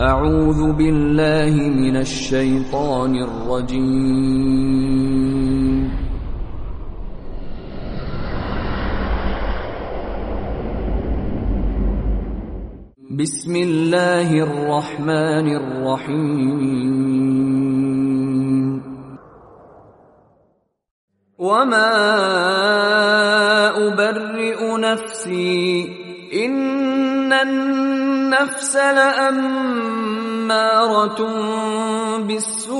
أعوذ بالله من الشيطان الرجيم. بسم الله الرحمن الرحيم. وما أبرئ نفسي ان النفس لأمارة بالسوء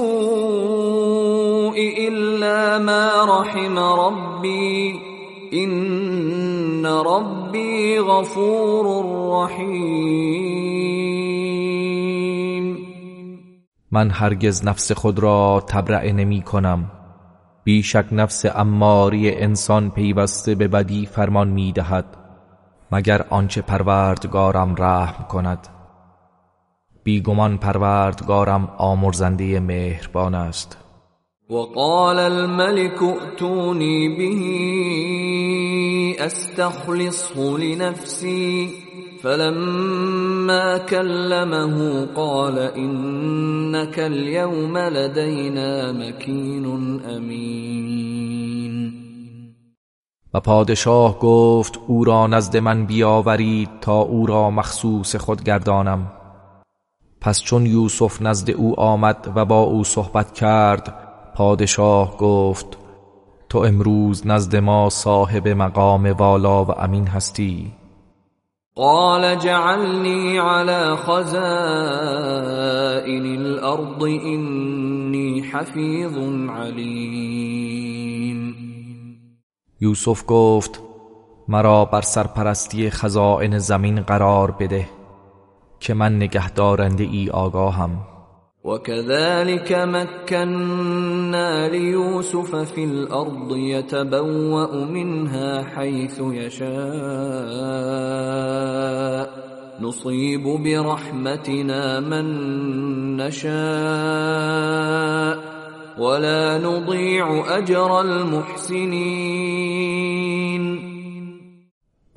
الا ما رحم ربی این ربی غفور رحیم من هرگز نفس خود را تبرئه نمی کنم. بیشک نفس اماری انسان پیوسته به بدی فرمان می دهد. مگر آنچه پروردگارم رحم کند. بیگمان پروردگارم آمرزنده مهربان است. وقال الملك ائتوني به استخلصه لنفسي فلما كلمه قال انك اليوم لدينا مكين امين پادشاه گفت او را نزد من بیاورید تا او را مخصوص خود گردانم. پس چون یوسف نزد او آمد و با او صحبت کرد پادشاه گفت تو امروز نزد ما صاحب مقام والا و امین هستی. قال جعلني على خزائن الارض اني حفيظ عليم یوسف گفت مرا بر سرپرستی خزائن زمین قرار بده که من نگهدارنده ای آگاهم. وكذلك مكنا ليوسف في الارض يتبوأ منها حيث يشاء نصيب برحمتنا من نشاء ولا نضيع اجر المحسنين.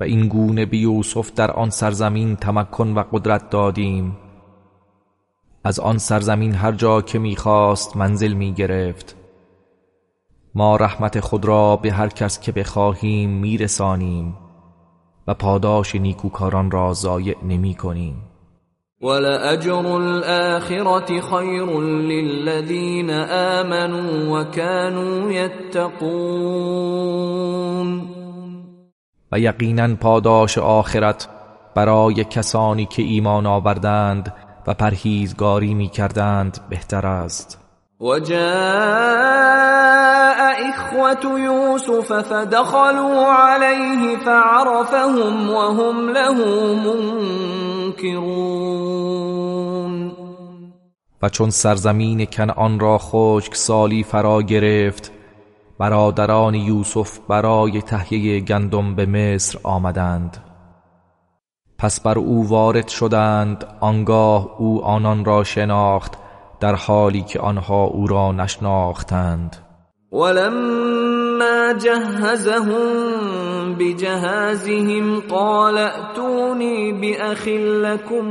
و این گونه به یوسف در آن سرزمین تمکن و قدرت دادیم. از آن سرزمین هر جا که می‌خواست منزل می‌گرفت. ما رحمت خود را به هر کس که بخواهیم میرسانیم و پاداش نیکوکاران را ضایع نمی کنیم ولأجر الآخرة خير للذين آمنوا وكانوا يتقون. و یقینا پاداش آخرت برای کسانی که ایمان آوردند و پرهیزگاری می کردند بهتر است. وجاء إخوة يوسف فدخلوا عليه فعرفهم وهم له منكرون. و چون سرزمین کنعان را خشک سالی فرا گرفت برادران یوسف برای تهیه گندم به مصر آمدند. پس بر او وارد شدند آنگاه او آنان را شناخت در حالی که آنها او را نشناختند. ولما جهزهم بجهازهم قال ائتوني بأخ لكم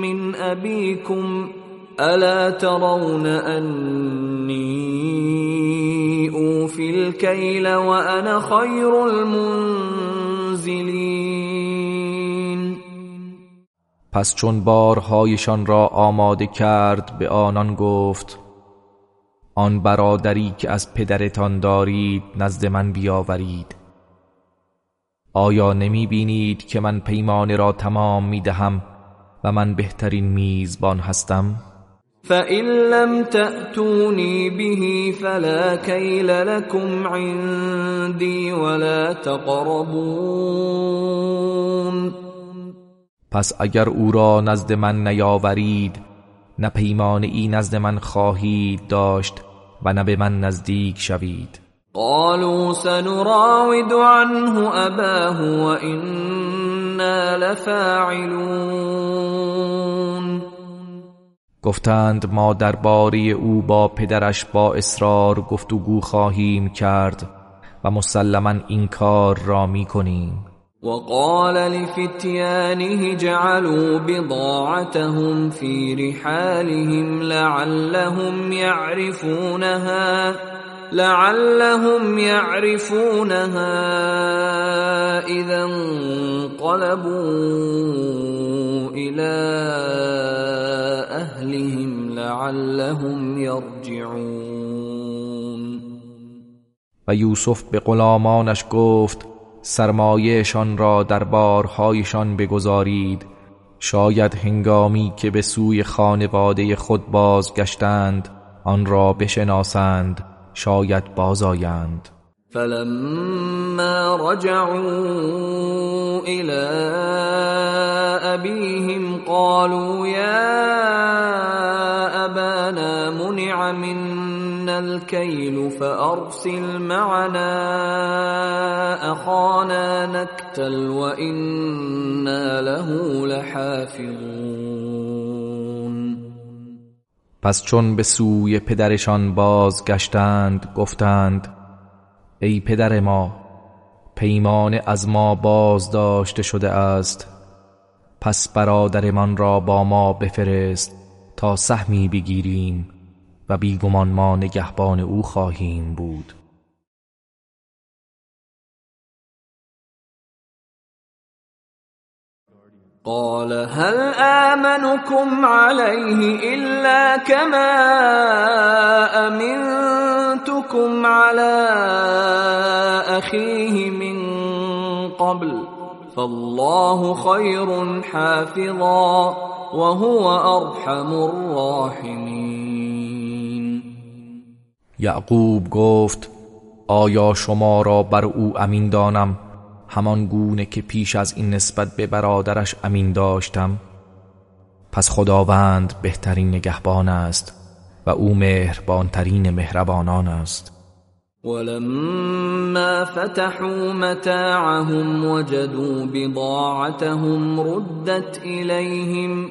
من أبيكم ألا ترون أني أوفي الكيل وأنا خير المنزلين پس چون بارهایشان را آماده کرد به آنان گفت آن برادری که از پدرتان دارید نزد من بیاورید. آیا نمی بینید که من پیمان را تمام می دهم و من بهترین میزبان هستم؟ فإن لم تأتوني به فلا كيل لكم عندي ولا تقربون پس اگر او را نزد من نیاورید نه پیمان ای نزد من خواهید داشت و نه به من نزدیک شوید. قالوا سنراود عنه أباه وإنا لفاعلون. گفتند ما درباره او با پدرش با اصرار گفتگو خواهیم کرد و مسلما این کار را می کنیم وقال لفتيانه جعلوا بضاعتهم في رحالهم لعلهم يعرفونها لعلهم يعرفونها إذا انقلبوا إلى أهلهم لعلهم يرجعون. و یوسف به غلامانش گفت سرمایهشان را در بارهایشان بگذارید. شاید هنگامی که به سوی خانواده خود بازگشتند آن را بشناسند شاید بازآیند. فلما رجعوا الى ابيهم قالوا يا ابانا منع منا الكيل فارسل معنا اخانا نكتل وانا له لحافظون. پس چون به سوی پدرشان بازگشتند گفتند ای پدر ما پیمان از ما باز داشته شده است. پس برادرمان را با ما بفرست تا سهمی بگیریم و بیگمان ما نگهبان او خواهیم بود. قال هل آمنكم عليه إلا كما أمنتكم على أخيه من قبل؟ فالله خير حافظا وهو أرحم الراحمين. یعقوب گفت آیا شما را بر او امین دانم؟ همان گونه که پیش از این نسبت به برادرش امین داشتم پس خداوند بهترین نگهبان است و او مهربانترین مهربانان است. ولما فتحوا متاعهم وجدوا بضاعتهم ردت إليهم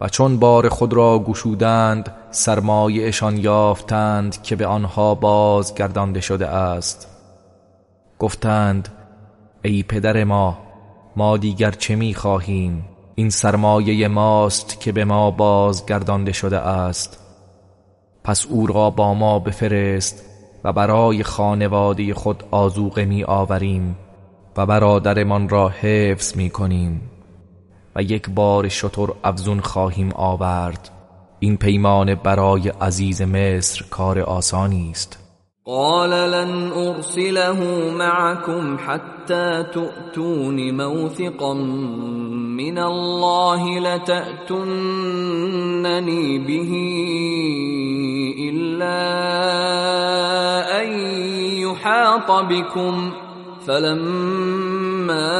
و چون بار خود را گشودند سرمایهشان یافتند که به آنها بازگردانده شده است. گفتند ای پدر ما ما دیگر چه می خواهیم؟ این سرمایه ماست که به ما بازگردانده شده است. پس او را با ما بفرست و برای خانواده خود آزوقه می آوریم و برادرمان را حفظ می کنیم. و یک بار شطر افزون خواهیم آورد. این پیمان برای عزیز مصر کار آسانی است. قال لن ارسله معكم حتى تؤتون موثقا من الله لتأتونني به إلا أن يحاط بكم. فلما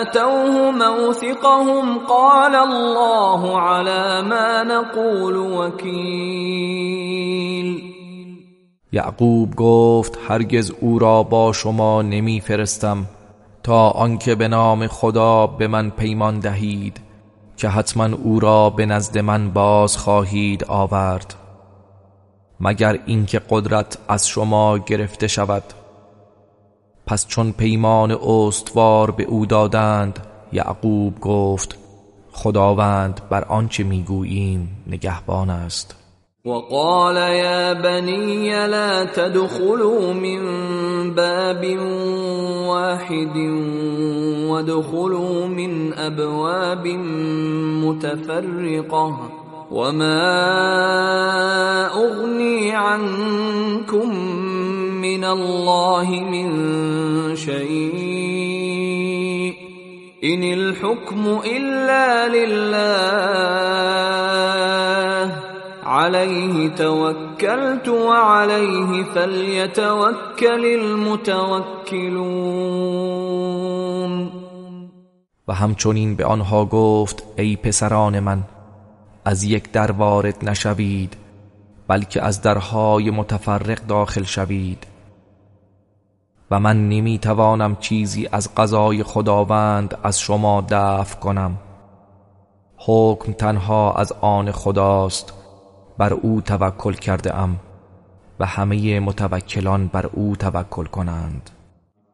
آتوه موثقهم قال الله على ما نقول وكيل. یعقوب گفت هرگز او را با شما نمی فرستم تا آنکه به نام خدا به من پیمان دهید که حتما او را به نزد من باز خواهید آورد. مگر اینکه قدرت از شما گرفته شود؟ پس چون پیمان استوار به او دادند یعقوب گفت خداوند بر آنچه می‌گوییم نگهبان است. وقال يا بني لا تدخلوا من باب واحد وادخلوا من ابواب متفرقه وما اغني عنكم من الله من شيء ان الحكم الا لله عليه توكلت وعليه فليتوكل المتوكلون و همچنین به آنها گفت ای پسران من از یک در وارد نشوید بلکه از درهای متفرق داخل شوید. و من نمی توانم چیزی از قضای خداوند از شما دفع کنم. حکم تنها از آن خداست بر او توکل کرده ام و همه متوکلان بر او توکل کنند.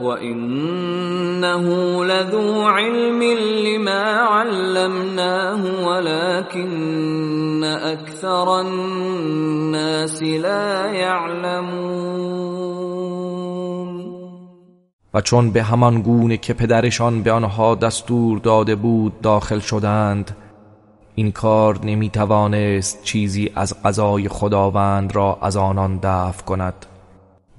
وانه لذو علم لما علمناه ولكن اكثر الناس لا يعلمون و چون به همان گونه که پدرشان به آنها دستور داده بود داخل شدند این کار نمی توانست چیزی از قضای خداوند را از آنان دفع کند.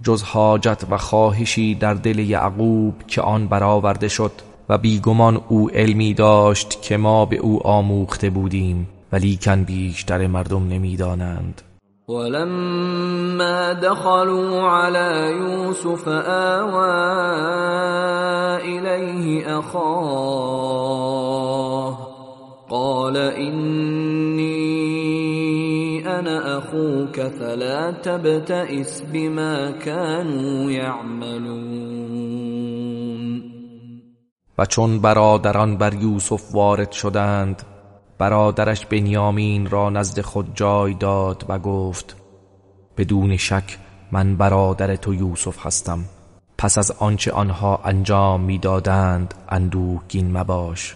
جز حاجت و خواهشی در دل یعقوب که آن برآورده شد و بیگمان او علمی داشت که ما به او آموخته بودیم ولیکن بیشتر مردم نمی‌دانند. ولما دخلوا على يوسف آوى إليه أخاه قال إني أنا أخوك فلا تبتئس بما كانوا يعملون و چون برادران بر یوسف وارد شدند برادرش بنیامین را نزد خود جای داد و گفت بدون شک من برادر تو یوسف هستم. پس از آنچه آنها انجام می‌دادند اندوهگین مباش.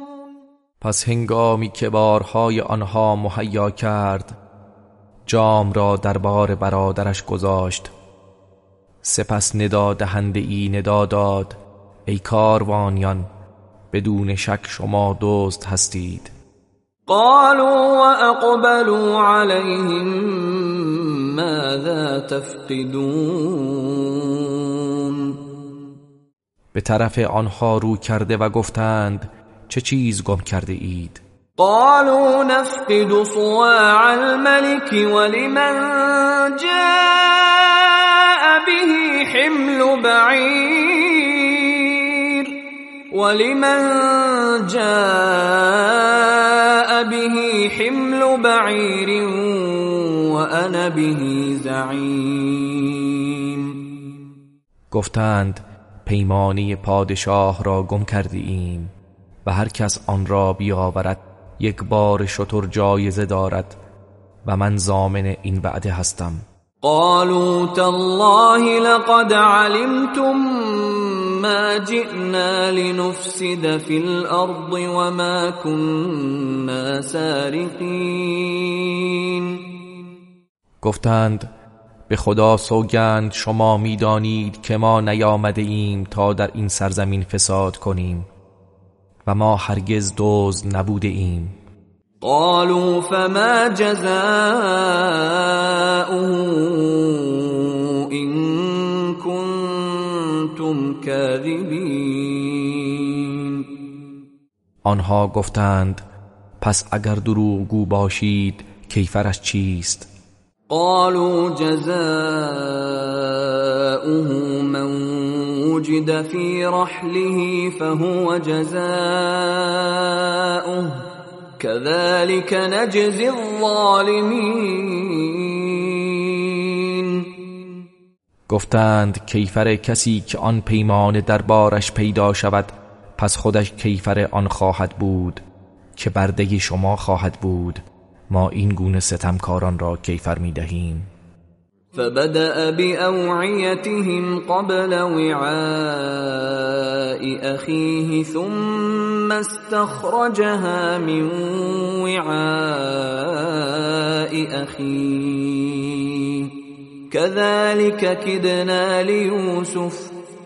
پس هنگامی که بارهای آنها مهیا کرد جام را در بار برادرش گذاشت. سپس ندا دهنده ای ندا داد ای کاروانیان بدون شک شما دوست هستید. قالوا واقبلوا عليهم ماذا تفقدون؟ به طرف آنها رو کرده و گفتند چه چیز گم کرده اید؟ قالوا نفقد صواع الملك ولمن جاء به حمل بعير. ولمن جاء به حمل بعير وانا به زعيم. گفتند پیمانی پادشاه را گم کرده ایم و هر کس آن را بیاورد یک بار شطر جایزه دارد و من زامن این وعده هستم. قالوا تالله لقد علمتم ما جئنا لنفسد في الارض وما كنا سارقين. گفتند به خدا سوگند شما می‌دانید که ما نیامده ایم تا در این سرزمین فساد کنیم. و ما هرگز دوز نبوده ایم. قالوا فما جزاؤه ان كنتم كاذبين. آنها گفتند پس اگر دروغگو باشید کیفرش چیست؟ قالوا جزاؤه من وجد في رحله فهو جزاؤه. كذلك نجزي الظالمين. گفتند کیفر کسی که آن پیمان دربارش پیدا شود پس خودش کیفر آن خواهد بود که برده شما خواهد بود. ما این گونه ستمکاران را کیفر می دهیم فبدأ بأوعيتهم قبل وعاء أخيه ثم استخرجها من وعاء أخيه. كذلك كدنا ليوسف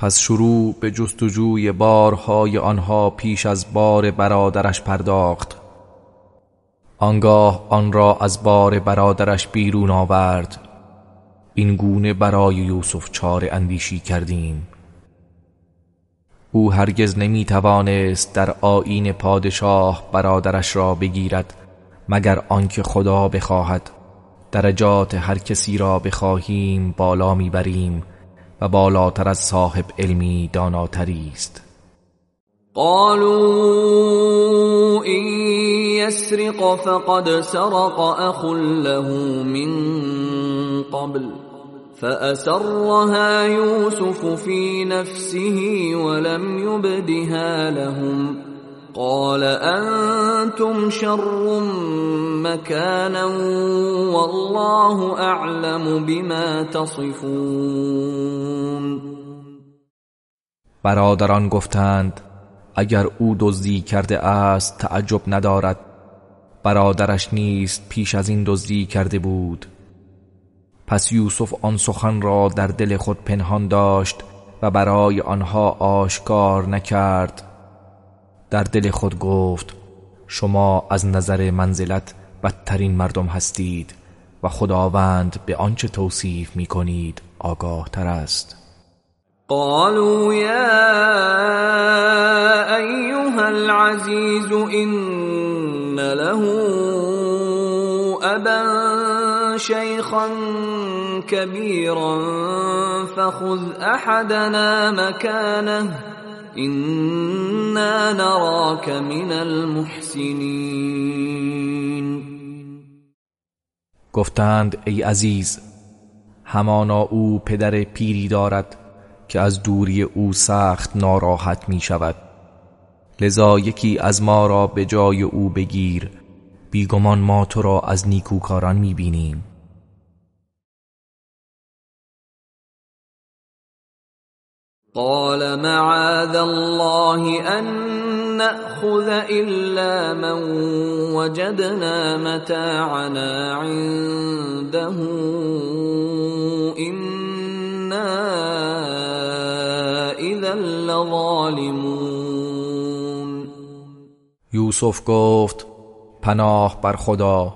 پس شروع به جستجوی بارهای آنها پیش از بار برادرش پرداخت. آنگاه آن را از بار برادرش بیرون آورد. این گونه برای یوسف چار اندیشی کردیم. او هرگز نمی توانست در آین پادشاه برادرش را بگیرد مگر آنکه خدا بخواهد. درجات هر کسی را بخواهیم بالا می‌بریم. و بالاتر از صاحب علمی داناتری است. قالوا إن يسرق فقد سرق أخ له من قبل فأسرها يوسف في نفسه ولم يبدها لهم. قال أنتم شر مكانا والله أعلم بما تصفون. برادران گفتند اگر او دزدی کرده است تعجب ندارد. برادرش نیست پیش از این دزدی کرده بود. پس یوسف آن سخن را در دل خود پنهان داشت و برای آنها آشکار نکرد. در دل خود گفت شما از نظر منزلت بدترین مردم هستید و خداوند به آنچه توصیف می کنید آگاه تر است. قالوا يا ايها العزيز ان له ابا شيخا كبيرا فخذ احدنا مكانه انا نراك من المحسنين. گفتند ای عزیز همانا او پدر پیری دارد که از دوری او سخت ناراحت می شود لذا یکی از ما را به جای او بگیر. بیگمان ما تو را از نیکوکاران می بینیم قال معاذ الله ان ناخذ الا من وجدنا متاعنا عنده. اذا لظالمون. یوسف گفت پناه بر خدا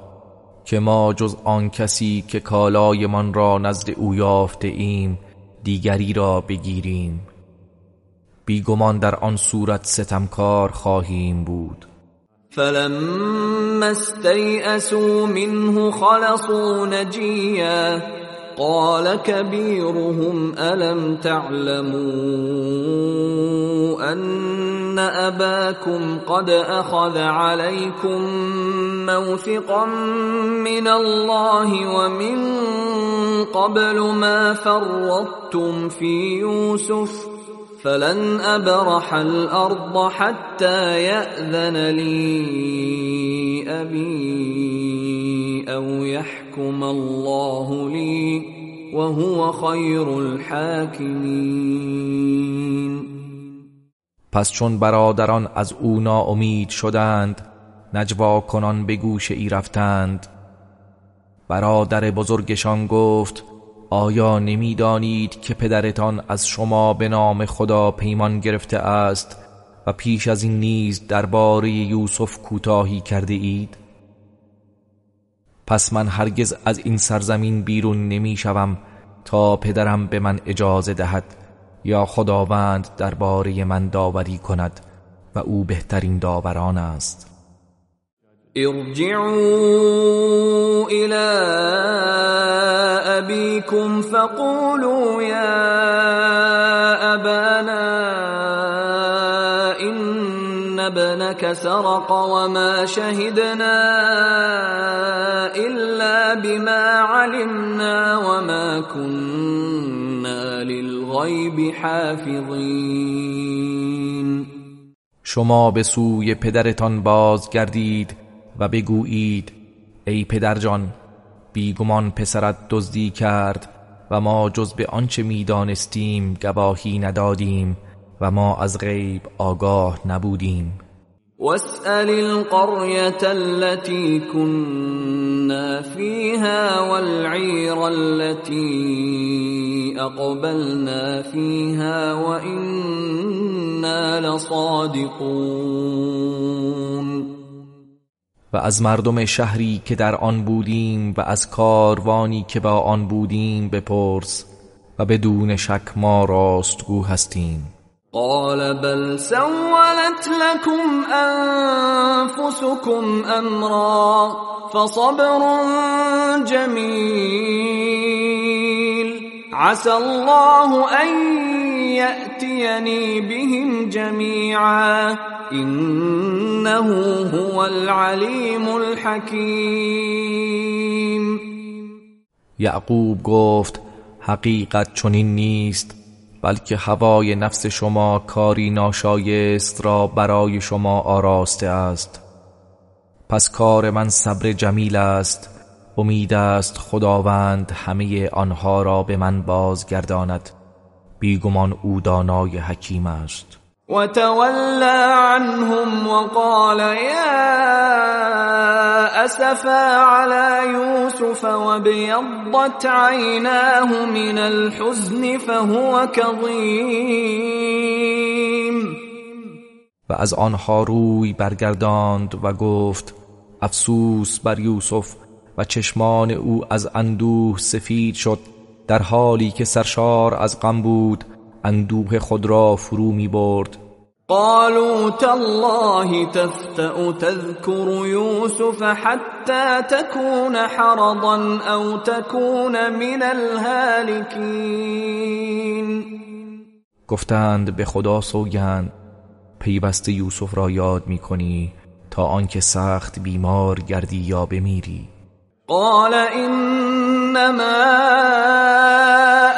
که ما جز آن کسی که کالایمان را نزد او یافته ایم دیگری را بگیریم. بیگمان در آن صورت ستمکار خواهیم بود. فلما استيئسوا منه خلصوا نجيا قال كبيرهم ألم تعلموا أن أباكم قد أخذ عليكم موثقا من الله ومن قبل ما فرطتم في يوسف فلن ابرح الارض حتى ياذن لي ابي او يحكم الله لي وهو خير الحاكمين. پس چون برادران از او ناامید شدند نجوا کنان به گوش ای رفتند. برادر بزرگشان گفت آیا نمی‌دانید که پدرتان از شما به نام خدا پیمان گرفته است و پیش از این نیز درباره یوسف کوتاهی کرده اید؟ پس من هرگز از این سرزمین بیرون نمی شوم تا پدرم به من اجازه دهد یا خداوند درباره من داوری کند و او بهترین داوران است. ارجعوا الى ابی أبيكم فقولوا يا أبانا إن ابنك سرق وما شهدنا إلا بما علمنا وما كنا للغيب حافظين. شما به سوی پدرتان بازگردید و بگویید ای پدرجان بیگمان پسرت دزدی کرد و ما جز به آنچه می‌دانستیم گواهی ندادیم و ما از غیب آگاه نبودیم. واسأل القرية التي كنا فيها والعير التي أقبلنا فيها وإنا لصادقون. و از مردم شهری که در آن بودیم و از کاروانی که با آن بودیم بپرس و بدون شک ما راستگو هستیم. قال بل سولت لكم انفسكم امرا فصبر جميل عسى الله ان ياتيني بهم جميعا. انه هو العليم الحكيم. یعقوب گفت حقیقت چنین نیست بلکه هوای نفس شما کاری ناشایست را برای شما آراسته است. پس کار من صبر جمیل است. امید است خداوند همه آنها را به من بازگرداند. بیگمان او دانای حکیم است. وتولى عنهم وقال يا اسفا على يوسف وابيضت عيناه من الحزن فهو كظيم. و از آنها روی برگرداند و گفت افسوس بر یوسف و چشمان او از اندوه سفید شد در حالی که سرشار از غم بود اندوه خود را فرو می برد. قالوا تالله تفتأ تذكر يوسف حتى تكون حرضا او تكون من الهالكين. گفتند به خدا سوگند پیوسته یوسف را یاد می کنی تا آنکه سخت بیمار گردی یا بمیری. قال انما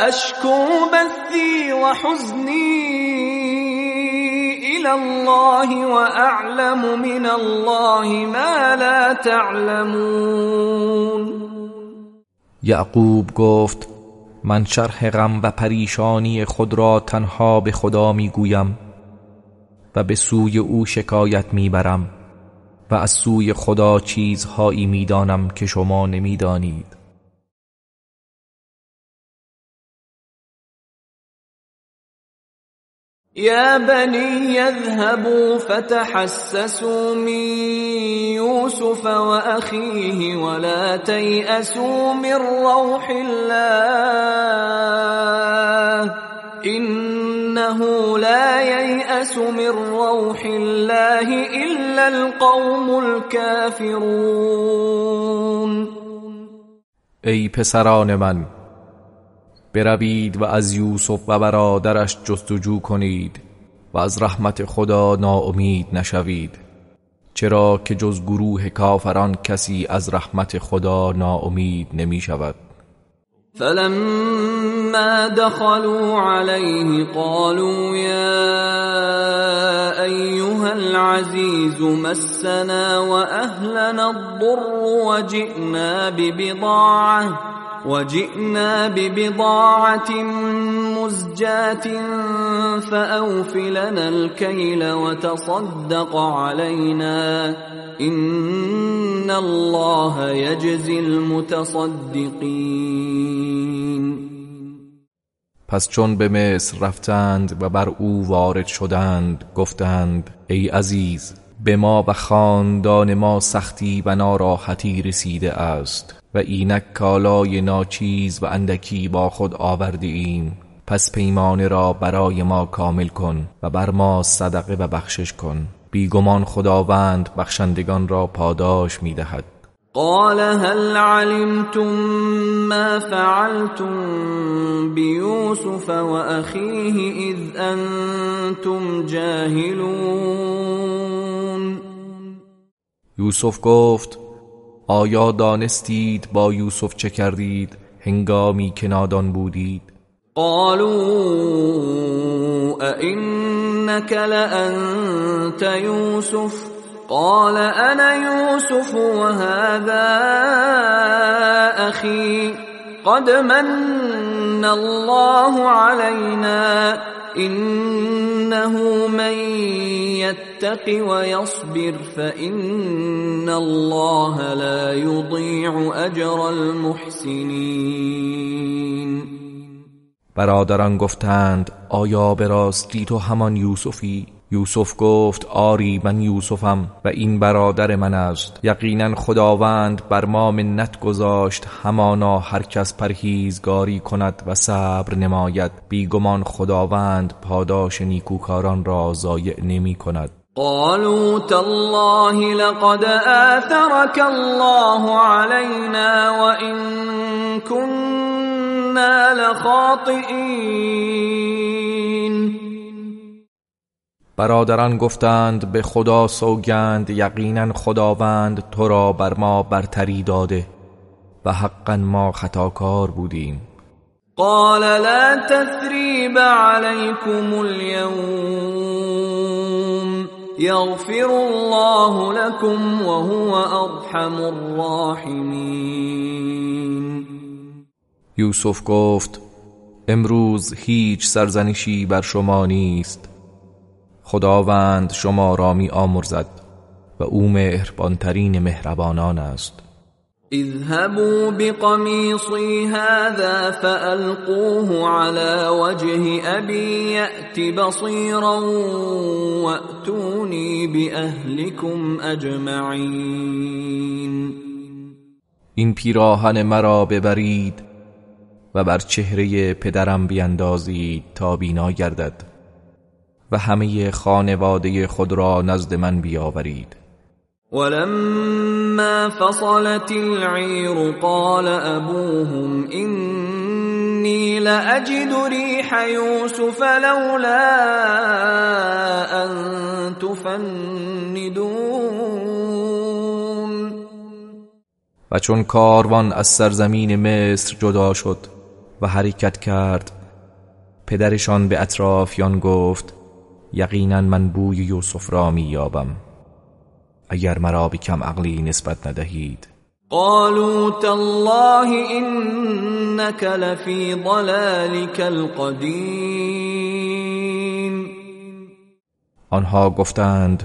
اشكو بثي وحزني الى الله واعلم من الله ما لا تعلمون. یعقوب گفت من شرح غم و پریشانی خود را تنها به خدا می‌گویم و به سوی او شکایت می‌برم. و از سوی خدا چیزهایی می‌دانم که شما نمی‌دانید. يا بني يذهبوا فتحسسوا من يوسف واخيه ولا تيأسوا من روح الله. انه لا ييأس من روح الله الا القوم الكافرون. ای پسران من بروید و از یوسف و برادرش جستجو کنید و از رحمت خدا ناامید نشوید چرا که جز گروه کافران کسی از رحمت خدا ناامید نمی شود فلما دخلوا عليه قالوا يا ايها العزيز مسنا واهلنا الضر وجئنا ببضاعه وجئنا ببضاعة مزجاة فأوف لنا الكيل وتصدق علينا. إن الله يجزي المتصدقين. پس چون به مصر رفتند و بر او وارد شدند گفتند ای عزیز به ما و خاندان ما سختی و ناراحتی رسیده است. و اینک کالای ناچیز و اندکی با خود آورده ایم. پس پیمانه را برای ما کامل کن و بر ما صدقه و بخشش کن. بیگمان خداوند بخشندگان را پاداش می‌دهد قال هل علمتم ما فعلتم بيوسف واخيه اذ انتم جاهلون. یوسف گفت آیا دانستید با یوسف چه کردید؟ هنگامی که نادان بودید. قالوا ائنك لانت يوسف قال انا يوسف وهذا اخي قد من الله علينا. انه من يتق ويصبر فان الله لا يضيع اجر المحسنين برادران گفتند آیا به راستی تو همان یوسفی؟ یوسف گفت آری من یوسفم و این برادر من است. یقینا خداوند بر ما منت گذاشت همانا هر کس پرهیزگاری کند و صبر نماید. بیگمان خداوند پاداش نیکوکاران را ضایع نمی کند. قالوا تالله لقد آثرك الله علينا وإن كنا لخاطئين. برادران گفتند به خدا سوگند یقینا خداوند تو را بر ما برتری داده و حقا ما خطاکار بودیم. قال لا تثريب عليكم اليوم. يغفر الله لكم وهو ارحم الراحمين. یوسف گفت امروز هیچ سرزنشی بر شما نیست. خداوند شما را می آمرزد و او مهربانترین مهربانان است. اذهبوا بقميصي هذا فألقوه على وجه أبي يأت بصيرا وأتوني بأهلكم أجمعين این پیراهن مرا ببرید و بر چهره پدرم بیندازید تا بینا گردد و همه خانواده خود را نزد من بیاورید. ولما فصلت العير قال ابوهم اني لاجد ريح يوسف لولا ان تفندون. و چون کاروان از سرزمین مصر جدا شد و حرکت کرد پدرشان به اطرافیان گفت یقینا من بوی یوسف را مییابم. اگر مرا به کم عقلی نسبت ندهید. قالوا تالله انك لفي ضلالك القديم. آنها گفتند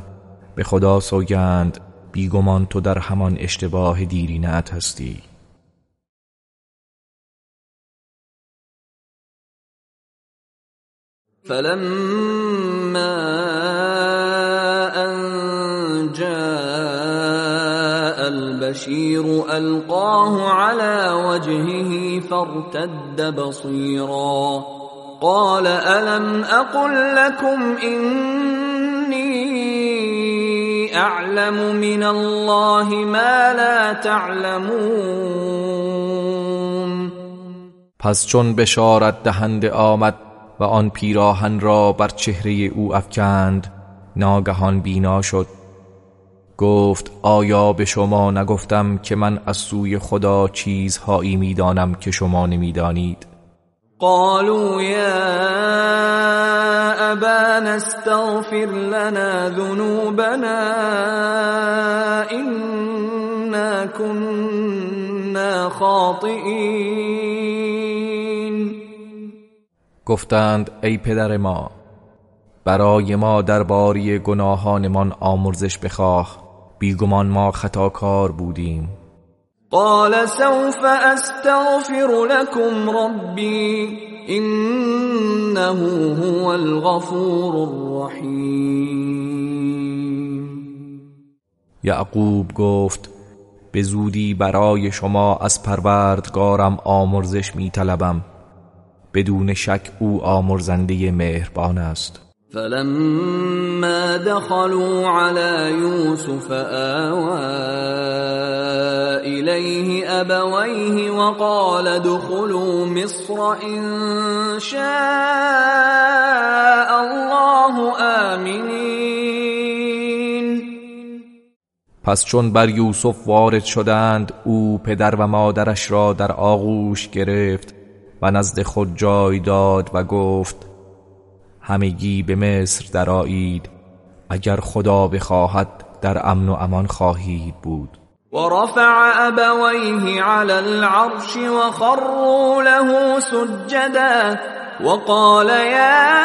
به خدا سوگند بیگمان تو در همان اشتباه دیرینت هستی. فلما ان جاء البشير القاه على وجهه فارتد بصيرا قال الم أقل لكم اني اعلم من الله ما لا تعلمون پس چون بشارت دهنده آمد و آن پیراهن را بر چهره او افکند. ناگهان بینا شد. گفت آیا به شما نگفتم که من از سوی خدا چیزهایی می‌دانم که شما نمی‌دانید؟ قالوا يا ابانا استغفر لنا ذنوبنا إنا كنا خاطئین گفتند ای پدر ما برای ما درباره گناهانمان آمرزش بخواه بیگمان ما خطاکار بودیم. قال سوف استغفر لكم ربي انه هو الغفور الرحیم یعقوب گفت به زودی برای شما از پروردگارم آمرزش می طلبم بدون شک او آمرزنده مهربان است. فلما دخلوا على يوسف آوى أبويه وقال ادخلوا مصر إن شاء الله آمنين. پس چون بر یوسف وارد شدند او پدر و مادرش را در آغوش گرفت و نزد خود جای داد و گفت همگی به مصر درآیید اگر خدا بخواهد در امن و امان خواهید بود. ورفع أبويه على العرش وخروا له سجدا وقال يا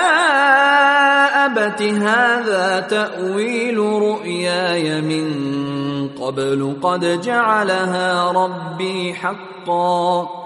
أبت هذا تأويل رؤياي من قبل قد جعلها ربي حقا.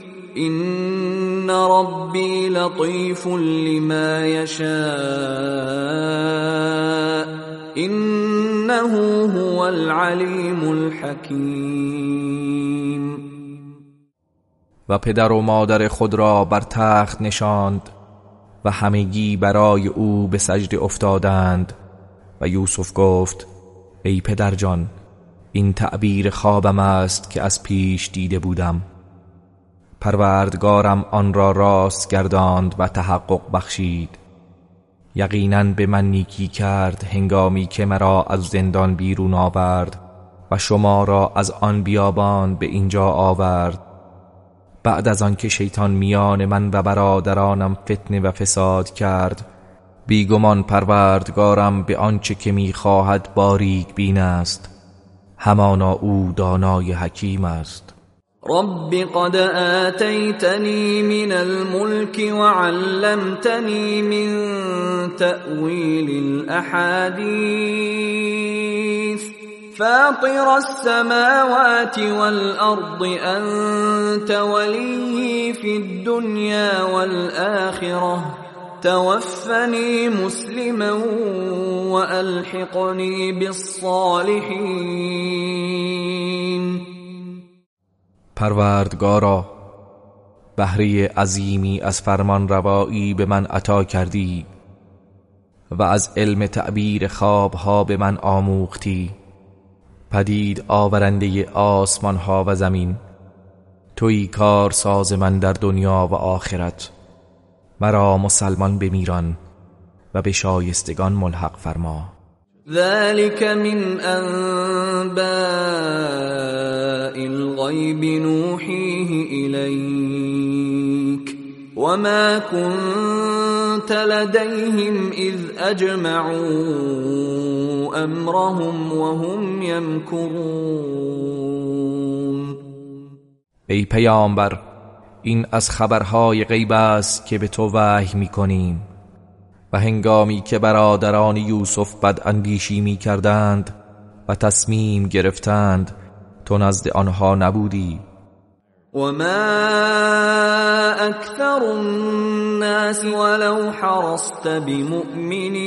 إن ربي لطيف لما يشاء إنه هو العليم الحكيم. و پدر و مادر خود را بر تخت نشاند و همگی برای او به سجد افتادند و یوسف گفت ای پدر جان این تعبیر خوابم است که از پیش دیده بودم. پروردگارم آن را راست گرداند و تحقق بخشید. یقینا به من نیکی کرد هنگامی که مرا از زندان بیرون آورد و شما را از آن بیابان به اینجا آورد. بعد از آنکه شیطان میان من و برادرانم فتنه و فساد کرد بیگمان پروردگارم به آنچه که می‌خواهد باریک بین است. همانا او دانای حکیم است. رب قد آتيتني من الملك وعلمتني من تأويل الأحاديث فاطر السماوات والأرض أنت ولي في الدنيا والآخرة توفني مسلما وألحقني بالصالحين پروردگارا بهره عظیمی از فرمان روایی به من عطا کردی و از علم تعبیر خوابها به من آموختی. پدید آورنده آسمان ها و زمین توی کار ساز من در دنیا و آخرت. مرا مسلمان بمیران و به شایستگان ملحق فرما. ذلك من انباء الغيب نوحيه اليك وما كنت لديهم اذ اجمعوا امرهم وهم يمكرون ای پیامبر این از خبرهای غیب است که به تو وحی می‌کنیم و هنگامی که برادران یوسف بد اندیشی می کردند و تصمیم گرفتند تو نزد آنها نبودی. وما اکثر الناس ولو حرصت بمؤمنین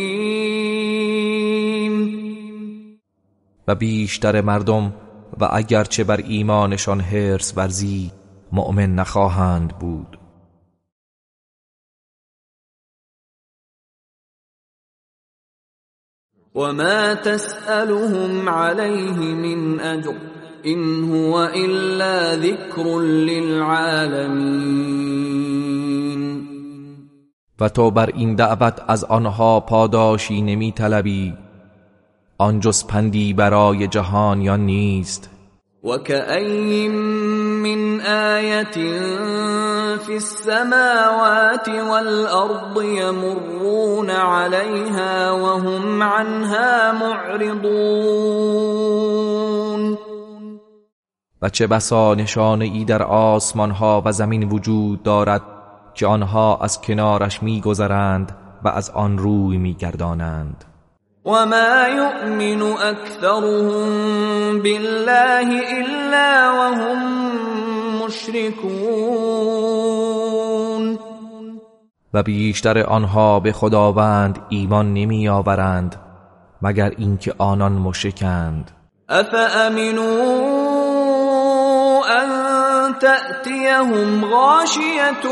و بیشتر مردم و اگرچه بر ایمانشان حرس ورزی مؤمن نخواهند بود. وما تسألهم عليه من أجر. إن هو إلا ذكر للعالمين. و تو بر این دعوت از آنها پاداشی نمی طلبی آن جز پندی برای جهانیان نیست؟ وكأي من آية في السماوات والأرض يمرون عليها وهم عنها معرضون. و چه بسا نشانه ای در آسمان ها و زمین وجود دارد که آنها از کنارش میگذرند و از آن روی میگردانند. وما يؤمن أكثرهم بالله إلا وهم مشركون. و بیشتر آنها به خداوند ایمان نمی آورند مگر اینکه آنان مشرکند. افامنوا ان تأتیهم غاشیة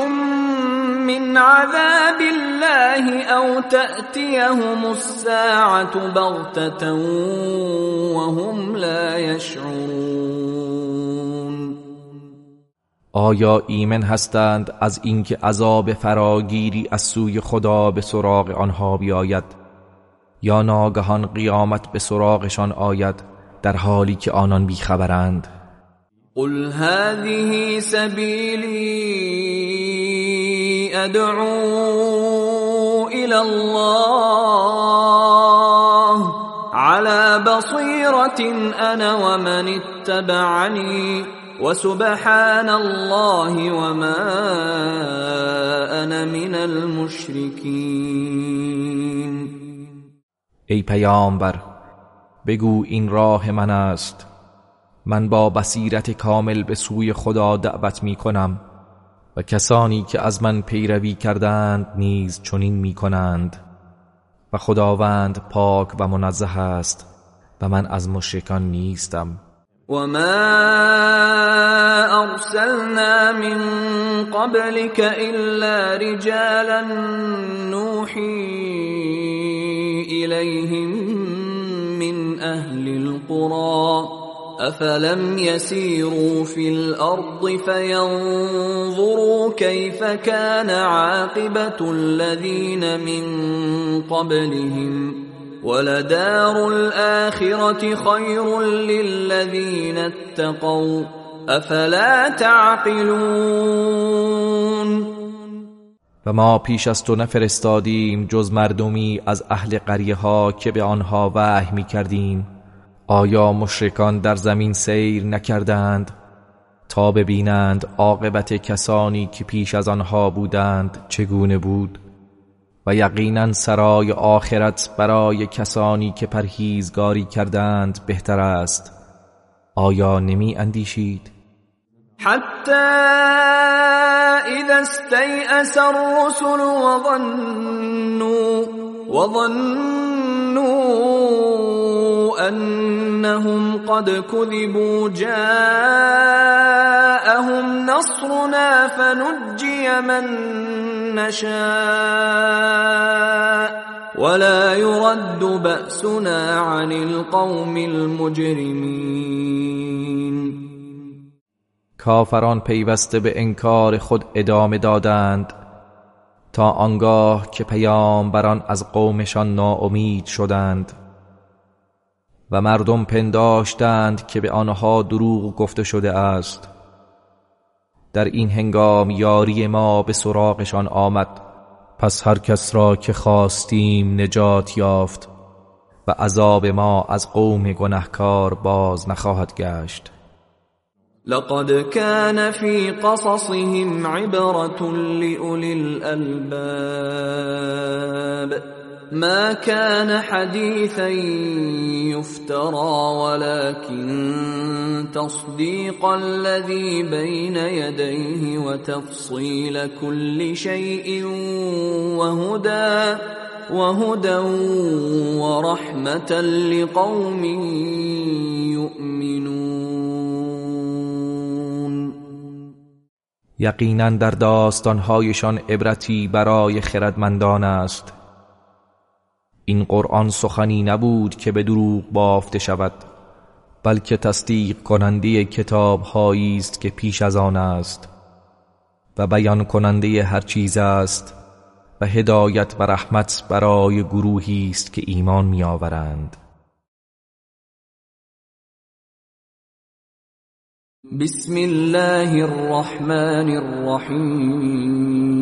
من عذاب الله او تأتیهم الساعة بغتة وهم لا يشعرون. آیا ایمن هستند از اینکه عذاب فراگیری از سوی خدا به سراغ آنها بیاید یا ناگهان قیامت به سراغشان آید در حالی که آنان بیخبرند؟ قل هذه سبیلی ادعو إلى الله على بصيرة أنا ومن اتبعني وسبحان الله وما أنا من المشركين ای پیامبر بگو این راه من است. من با بصیرت کامل به سوی خدا دعوت می کنم و کسانی که از من پیروی کردند نیز چنین می کنند. و خداوند پاک و منزه است و من از مشرکان نیستم. وما ارسلنا من قبلك الا رجالا نوحي اليهم من اهل القرى افلم يسيروا في الارض فينظروا كيف كان عاقبه الذين من قبلهم ولدار الاخره خير للذين اتقوا افلا تعقلون و ما پیش از تو نفرستادیم جز مردمی از اهل قریه ها که به آنها وحی می کردیم آیا مشرکان در زمین سیر نکردند؟ تا ببینند عاقبت کسانی که پیش از آنها بودند چگونه بود؟ و یقینا سرای آخرت برای کسانی که پرهیزگاری کردند بهتر است. آیا نمی اندیشید؟ حتی اذا استيأس الرسل وظنوا وظنوا انهم قد كذبوا جاءهم نصرنا فنجي من نشاء ولا يرد بأسنا عن القوم المجرمين کافران پیوسته به انکار خود ادامه دادند تا آنگاه که پیامبران از قومشان ناامید شدند. و مردم پنداشتند که به آنها دروغ گفته شده است. در این هنگام یاری ما به سراغشان آمد. پس هر کس را که خواستیم نجات یافت و عذاب ما از قوم گنهکار باز نخواهد گشت. لقد كان في قصصهم عبرة لأولي الألباب. ما كان حديثا يفترى ولكن تصديق الذي بين يديه وتفصيل كل شيء وهدى وهدى ورحمة لقوم يؤمنون. یقینا در داستانهایشان عبرتی برای خردمندان است. این قرآن سخنی نبود که به دروغ بافته شود بلکه تصدیق کننده کتاب است که پیش از آن است و بیان کننده هر چیز است و هدایت و رحمت برای گروهی است که ایمان می آورند بسم الله الرحمن الرحیم.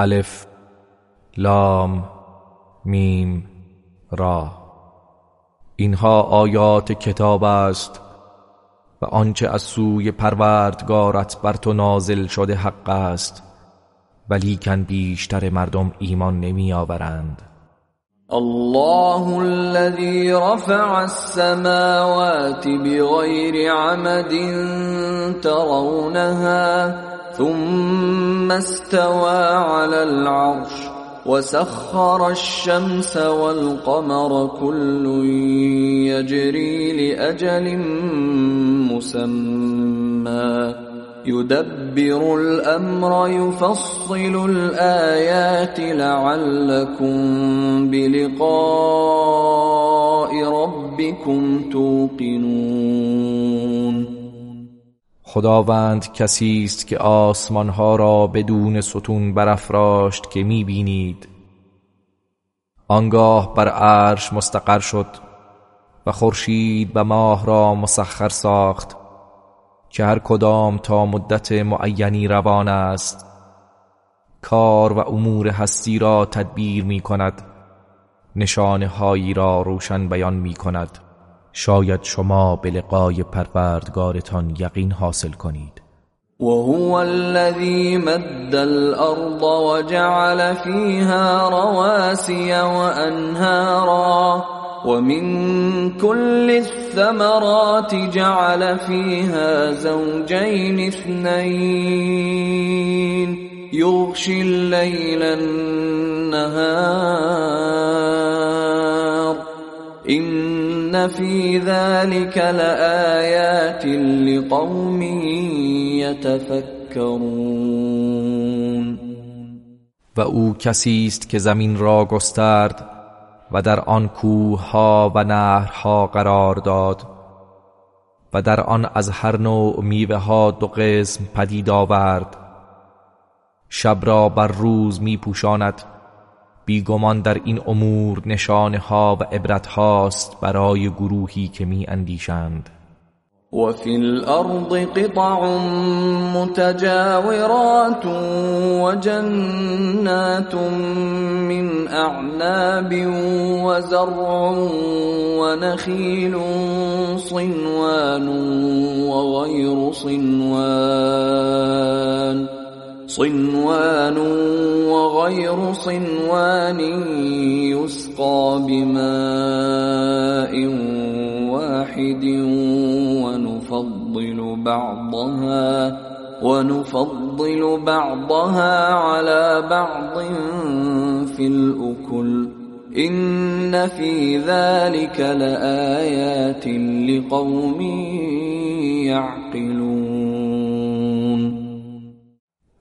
الف لام میم را. اینها آیات کتاب است و آنچه از سوی پروردگارت بر تو نازل شده حق است ولیکن بیشتر مردم ایمان نمی آورند. الله الذي رفع السماوات بغير عمد ترونها ثم استوى على العرش وسخر الشمس والقمر كل يجري لأجل مسمى. يدبر الأمر يفصل الآيات لعلكم بلقاء ربكم توقنون. خداوند کسی است که آسمانها را بدون ستون برافراشت که می‌بینید. آنگاه بر عرش مستقر شد و خورشید و ماه را مسخر ساخت که هر کدام تا مدت معینی روان است. کار و امور هستی را تدبیر می کند نشانه هایی را روشن بیان می کند شاید شما به لقای پروردگارتان یقین حاصل کنید. وهو الذي مد الأرض وجعل فيها رواسي وأنهارا ومن كل الثمرات جعل فيها زوجين اثنين يغشي الليل النهار. في ذلك لآيات لقوم يتفكرون و او کسی است که زمین را گسترد و در آن کوه ها و نهرها قرار داد و در آن از هر نوع میوه ها دو قسم پدید آورد. شب را بر روز می پوشاند بیگمان در این امور نشانه ها و عبرت هاست برای گروهی که می اندیشند وفي الأرض قطع متجاورات وجنات من أعناب وزرع ونخيل صنوان وغير صنوان صنوان وغير صنوان يسقى بماء واحد ونفضل بعضها ونفضل بعضها على بعض في الأكل. إن في ذلك لآيات لقوم يعقلون.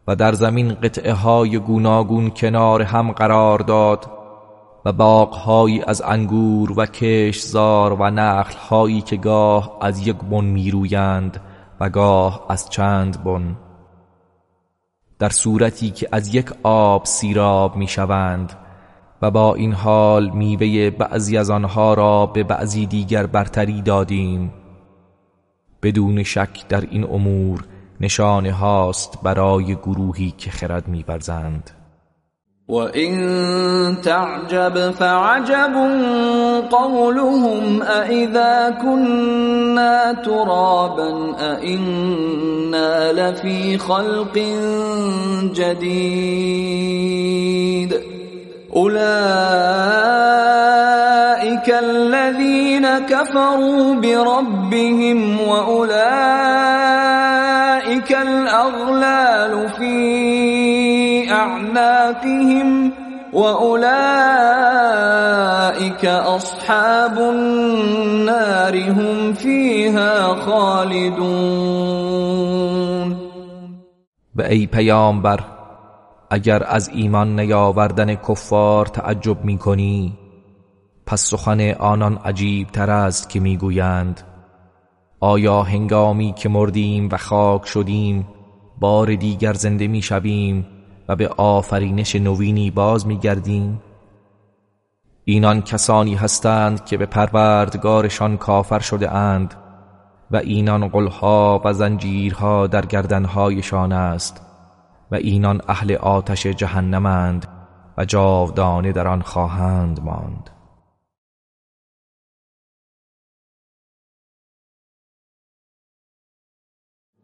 و در زمین قطعه های گوناگون کنار هم قرار داد و باغهایی از انگور و کشزار و نخلهایی که گاه از یک بن میرویند و گاه از چند بن. در صورتی که از یک آب سیراب می‌شوند و با این حال میوه بعضی از آنها را به بعضی دیگر برتری دادیم. بدون شک در این امور نشانه هاست برای گروهی که خرد میورزند. وَإِن تعجب فعجب قولهم أَإِذَا كُنَّا تُرَابًا أَإِنَّا لَفِي خَلْقٍ جَدِيدٍ أُولَئِكَ الَّذِينَ كَفَرُوا بِرَبِّهِمْ وَأُولَئِكَ الْأَغْلَالُ فِي أَعْنَاقِهِمْ وَأُولَئِكَ أَصْحَابُ النَّارِ هُمْ فِيهَا خَالِدُونَ. و ای پیامبر اگر از ایمان نیاوردن کفار تعجب می کنی پس سخن آنان عجیب تر است که می‌گویند آیا هنگامی که مردیم و خاک شدیم بار دیگر زنده می شویم و به آفرینش نوینی باز می گردیم اینان کسانی هستند که به پروردگارشان کافر شده اند و اینان قلها و زنجیرها در گردنهایشان است و اینان اهل آتش جهنمند و جاودانه در آن خواهند ماند.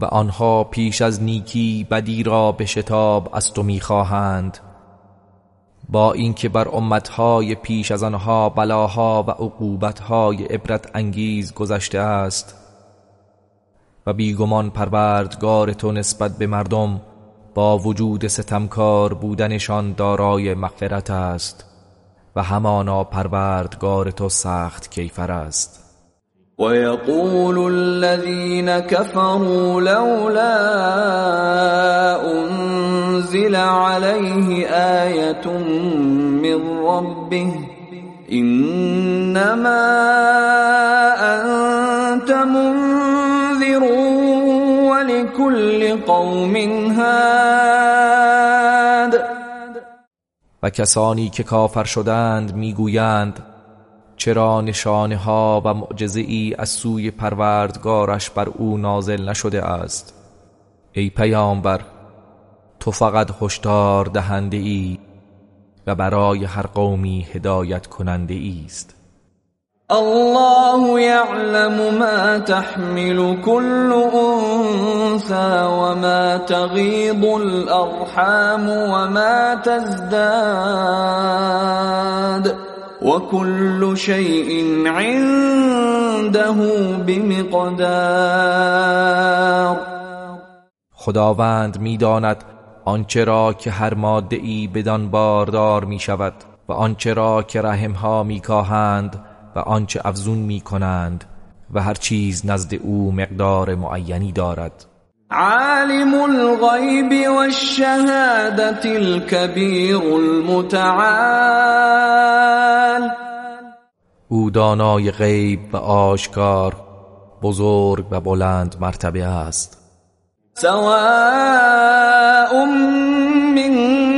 و آنها پیش از نیکی بدی را به شتاب از تو می‌خواهند. با اینکه بر امتهای پیش از آنها بلاها و عقوبتهای عبرت انگیز گذشته است و بیگمان پروردگار تو نسبت به مردم با وجود ستمکار بودنشان دارای مغفرت است و همانا پروردگار تو سخت کیفر است. ويقول الذين كفروا لولا أنزل عليه آية من ربه إنما أنت منذر ولكل قوم هاد. و کسانی که کافر شدند می‌گویند چرا نشانه ها و معجزه ای از سوی پروردگارش بر او نازل نشده است؟ ای پیامبر تو فقط هشدار دهنده ای و برای هر قومی هدایت کننده است. الله يعلم ما تحمل كل انثى وما تغيض الارحام وما تزداد. وكل شيء عنده بمقدار. خداوند می‌داند آنچه را که هر ماده ای بدان باردار می شود و آنچه را که رحمها می کاهند و آنچه افزون می کنند و هر چیز نزد او مقدار معینی دارد. عالم الغیب والشهادة الكبیر المتعال. او دانای غیب و آشکار بزرگ و بلند مرتبه است. سواء منكم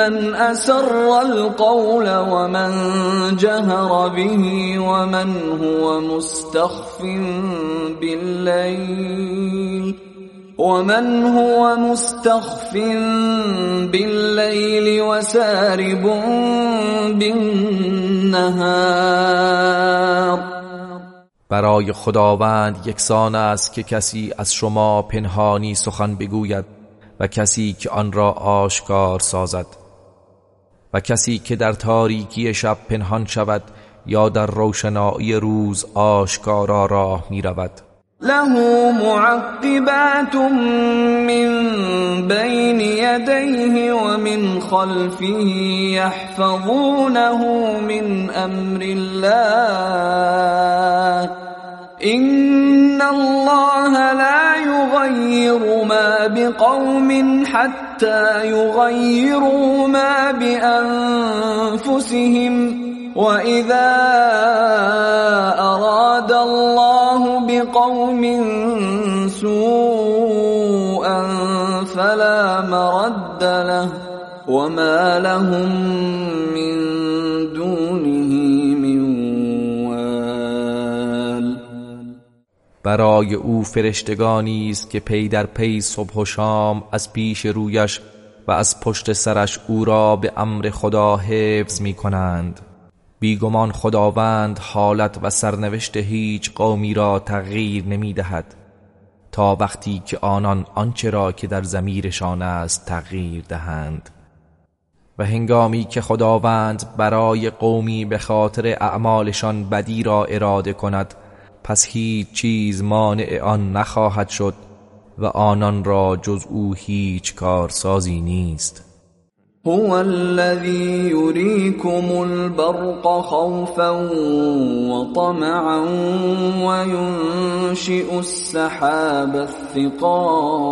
من اسر القول ومن جهر به ومن هو مستخف بالليل ومن هو مستخف بالليل وسارب بالنهار برای خداوند یکسان است که کسی از شما پنهانی سخن بگوید و کسی که آن را آشکار سازد. و کسی که در تاریکی شب پنهان شود یا در روشنایی روز آشکارا راه می رود له معقبات من بين يديه ومن خلفه يحفظونه من امر الله. ان الله لا يغير ما بقوم حتى يغيروا ما بأنفسهم. وإذا أراد الله بقوم سوءا فلا مرد له. وما لهم من برای او فرشتگانی است که پی در پی صبح و شام از پیش رویش و از پشت سرش او را به امر خدا حفظ می کنند. بیگمان خداوند حالت و سرنوشت هیچ قومی را تغییر نمی دهد. تا وقتی که آنان آنچه را که در زمیرشان است تغییر دهند. و هنگامی که خداوند برای قومی به خاطر اعمالشان بدی را اراده کند پس هیچ چیز مانع آن نخواهد شد و آنان را جز او هیچ کارسازی نیست. هو الذي يريكم البرق خوفا وطمعا وينشئ السحاب الثقال.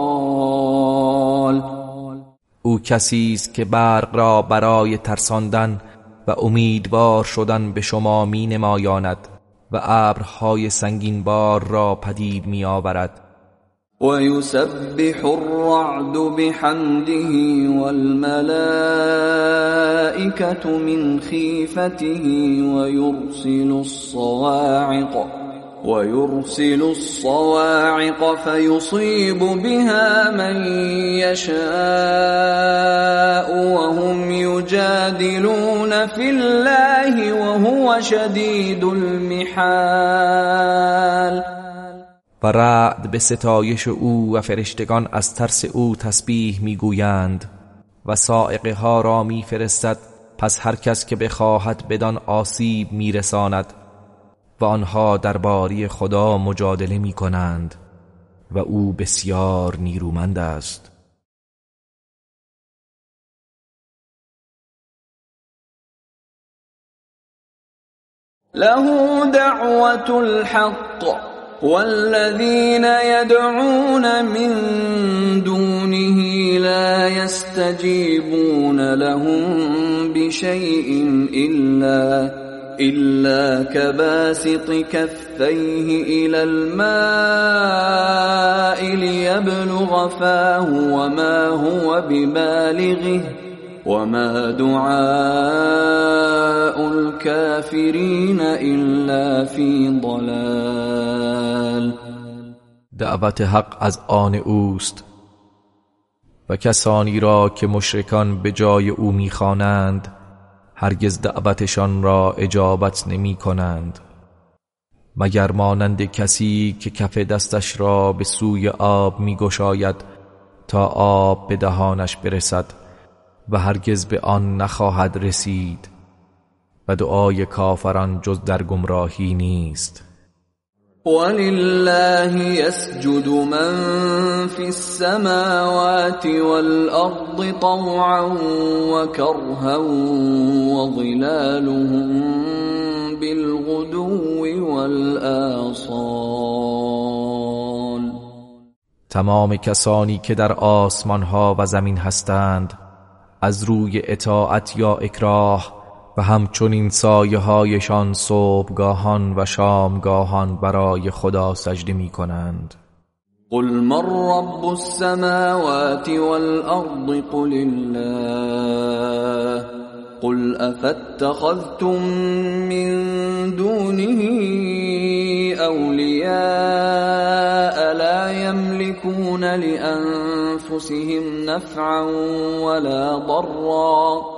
او کسی است که برق را برای ترساندن و امیدوار شدن به شما می نمایاند و ابرهای سنگین بار را پدید می آورد ويسبح الرعد بحمده والملائكة من خيفته ويرسل الصواعق ويرسل الصواعق فيصيب بها من يشاء وهم يجادلون في الله وهو شديد المحال. و رعد به ستایش او و فرشتگان از ترس او تسبیح می‌گویند و سائقه ها را میفرستد پس هر کس که بخواهد بدان آسیب میرساند. و آنها درباری خدا مجادله می کنند و او بسیار نیرومند است. له دعوت الحق والذين يدعون من دونه لا يستجيبون لهم بشيء إلا إلا كباسط كفيه إلى الماء ليبلغ فاه وما هو ببالغه وما دعاء الكافرين إلا في ضلال. دعوت حق از آن اوست و کسانی را که مشرکان به جای او می‌خوانند هرگز دعوتشان را اجابت نمی کنند. مگر مانند کسی که کف دستش را به سوی آب می گشاید تا آب به دهانش برسد و هرگز به آن نخواهد رسید و دعای کافران جز در گمراهی نیست؟ ولله يسجد من في السماوات والأرض طوعا وكرها وظلالهم بالغدو والآصال. تمام کسانی که در آسمان ها و زمین هستند از روی اطاعت یا اکراه و همچنین سایه هایشان صبحگاهان و شامگاهان برای خدا سجده می کنند قل من رب السماوات والأرض قل الله. قل أفاتخذتم من دونه أولياء لا يملكون لأنفسهم نفعا ولا ضرا.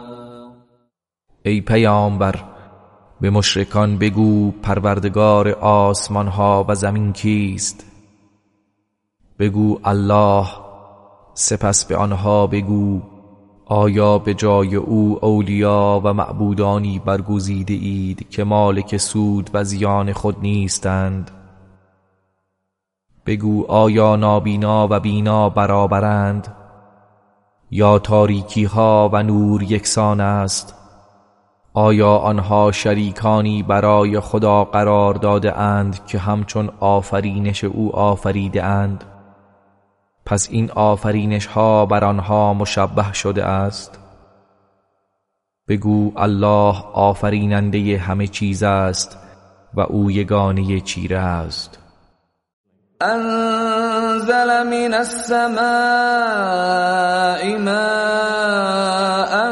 ای پیامبر به مشرکان بگو پروردگار آسمان ها و زمین کیست. بگو الله سپس به آنها بگو آیا به جای او اولیا و معبودانی برگزیده اید که مالک سود و زیان خود نیستند؟ بگو آیا نابینا و بینا برابرند؟ یا تاریکی ها و نور یکسان است؟ آیا آنها شریکانی برای خدا قرار داده اند که همچون آفرینش او آفریده اند؟ پس این آفرینش ها بر آنها مشبه شده است. بگو الله آفریننده همه چیز است و او یگانه چیره است. انزل من السماء ماء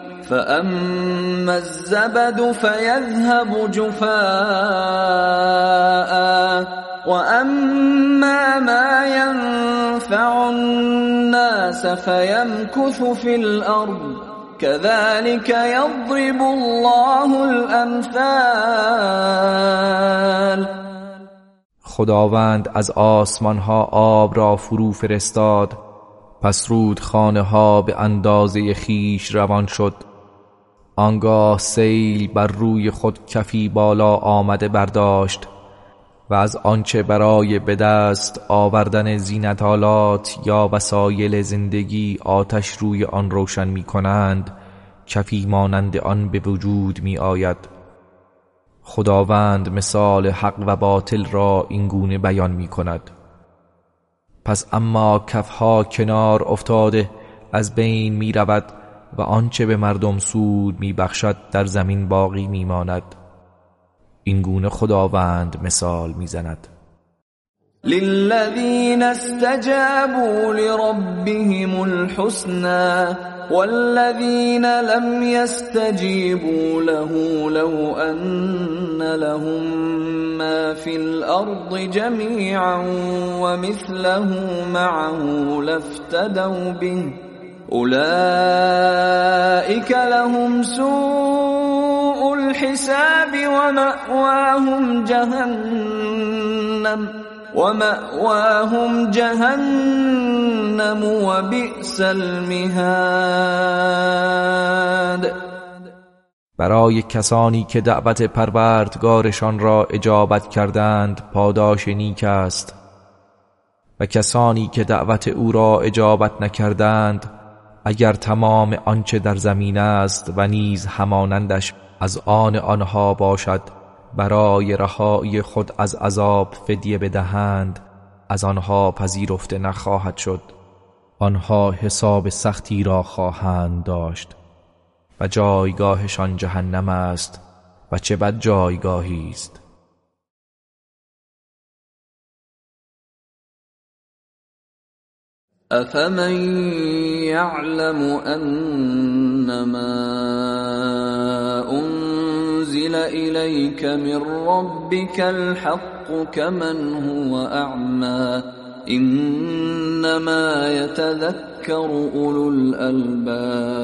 فأما الزبد فيذهب جفاءً واما ما ينفع الناس فيمكث في الارض كذلك يضرب الله الامثال خداوند از آسمان ها آب را فرو فرستاد. پس رود خانه ها به اندازه خیش روان شد. آنگاه سیل بر روی خود کفی بالا آمده برداشت و از آنچه برای به دست آوردن زینتالات یا وسایل زندگی آتش روی آن روشن می کنند کفی مانند آن به وجود می آید. خداوند مثال حق و باطل را اینگونه بیان می کند. پس اما کفها کنار افتاده از بین می رود و آنچه به مردم سود می بخشد در زمین باقی می ماند این گونه خداوند مثال می‌زند. للذين استجابوا لربهم الحسنى والذين لم يستجيبوا له لو أن لهم ما في الأرض جميعا ومثله معه لافتدوا به. أولئك لهم سوء الحساب ومأواهم جهنم ومأواهم جهنم وبئس المهاد. برای کسانی که دعوت پروردگارشان را اجابت کردند پاداش نیک است. و کسانی که دعوت او را اجابت نکردند اگر تمام آنچه در زمین است و نیز همانندش از آن آنها باشد برای رهایی خود از عذاب فدیه بدهند از آنها پذیرفته نخواهد شد. آنها حساب سختی را خواهند داشت. و جایگاهشان جهنم است. و چه بد جایگاهی است. افمن يعلم انما انزل اليك من ربك الحق كمن هو اعمى انما يتذكر اولو الالباب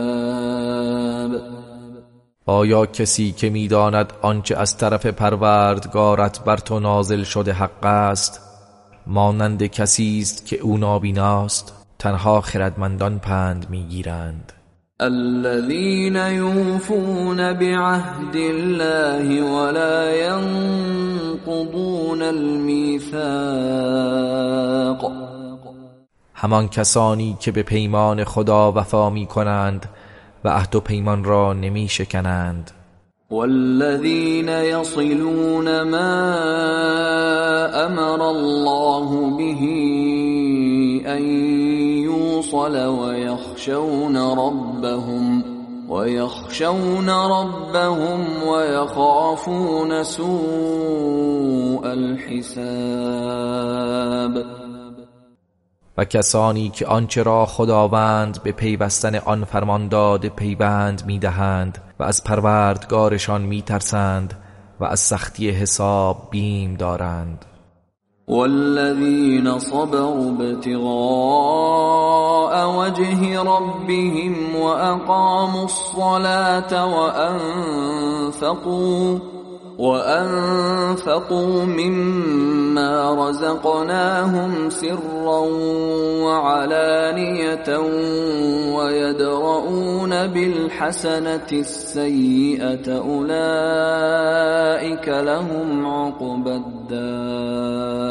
آیا کسی که می‌داند آنچه از طرف پروردگارت بر تو نازل شده حق است مانند کسی است که او نابیناست؟ تنها خردمندان پند می‌گیرند. الذين يوفون بعهد الله ولا ينقضون الميثاق همان کسانی که به پیمان خدا وفا می کنند و عهد و پیمان را نمی شکنند والذين يصلون ما امر الله به ان يوصل ويخشون ربهم ويخشون ربهم ويخافون سوء الحساب و کسانی که آنچه را خداوند به پیوستن آن فرمانداد پیوند می‌دهند و از پروردگارشان میترسند و از سختی حساب بیم دارند. والذین صبروا ابتغاء وجه ربهم وأقاموا الصلاة وأنفقوا وأنفقوا مما رزقناهم سرا وعلانية ويدرؤون بالحسنة السيئة أولئك لهم عقبى الدار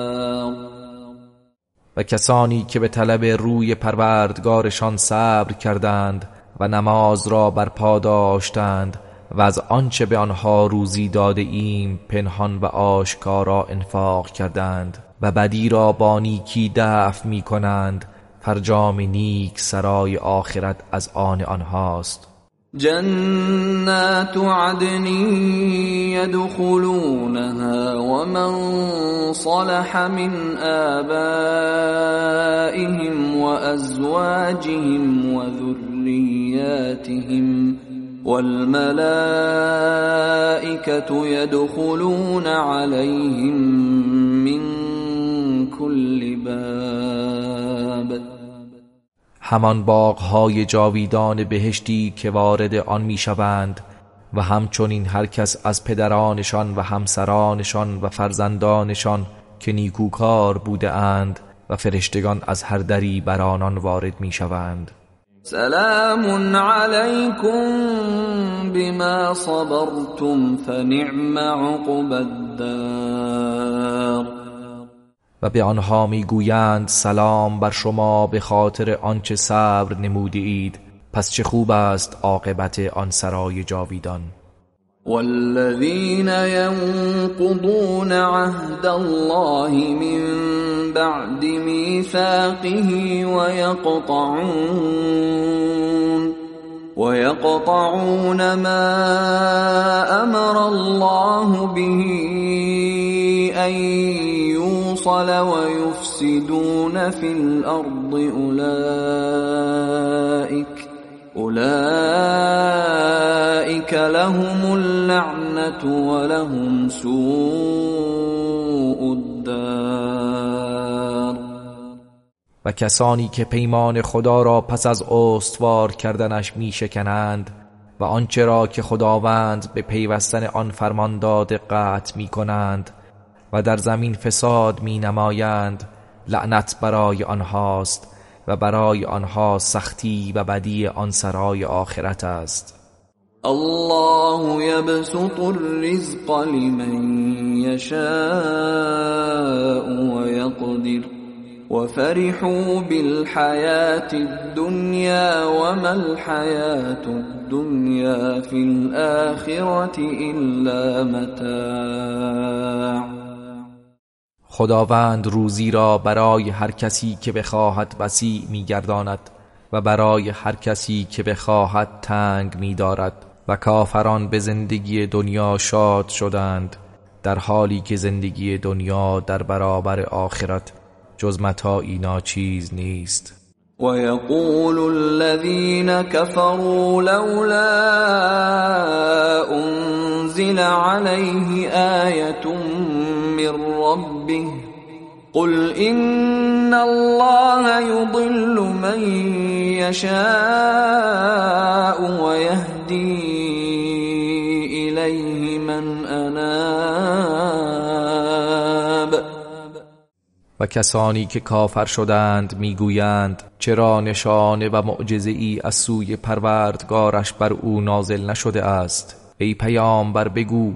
و کسانی که به طلب روی پروردگارشان صبر کردند و نماز را برپا داشتند و از آنچه به آنها روزی داده ایم پنهان و آشکارا انفاق کردند و بدی را با نیکی دفع می کنند فرجام نیک سرای آخرت از آن آنهاست. جنات عدن يدخلونها ومن صلح من آبائهم وأزواجهم وذرياتهم والملائكة يدخلون عليهم من كل باب. همان باغهای جاویدان بهشتی که وارد آن می‌شوند و همچنین هر کس از پدرانشان و همسرانشان و فرزندانشان که نیکوکار بوده اند و فرشتگان از هر دری بر آنان وارد می‌شوند. سلام علیکم بما صبرتم فنعم عقب الدار. و به آنها می‌گویند سلام بر شما به خاطر آنچه صبر نمودید. پس چه خوب است عاقبت آن سرای جاویدان. والذین ينقضون عهد الله من بعد میثاقه ويقطعون ويقطعون ما أمر الله به أن يوصل ويفسدون في الأرض أولئك أولئك لهم اللعنة ولهم سوء الدار. و کسانی که پیمان خدا را پس از استوار کردنش می شکنند و آنچه را که خداوند به پیوستن آن فرمان داده قطع می کنند و در زمین فساد می نمایند لعنت برای آنهاست. و برای آنها سختی و بدی آن سرای آخرت است. الله يبسط الرزق لمن يشاء ويقدر وفرحوا بالحياة الدنيا وما الحياة الدنيا في الآخرة إلا متاع. خداوند روزی را برای هر کسی که بخواهد وسیع میگرداند و برای هر کسی که بخواهد تنگ میدارد و کافران به زندگی دنیا شاد شدند در حالی که زندگی دنیا در برابر آخرت جز متاعی ناچیز نیست. ويقول الذين كفروا لولا أنزل عليه آية من ربه قل إن الله يضل من يشاء ويهدي إليه من و کسانی که کافر شدند می‌گویند چرا نشانه و معجزه ای از سوی پروردگارش بر او نازل نشده است؟ ای پیامبر بگو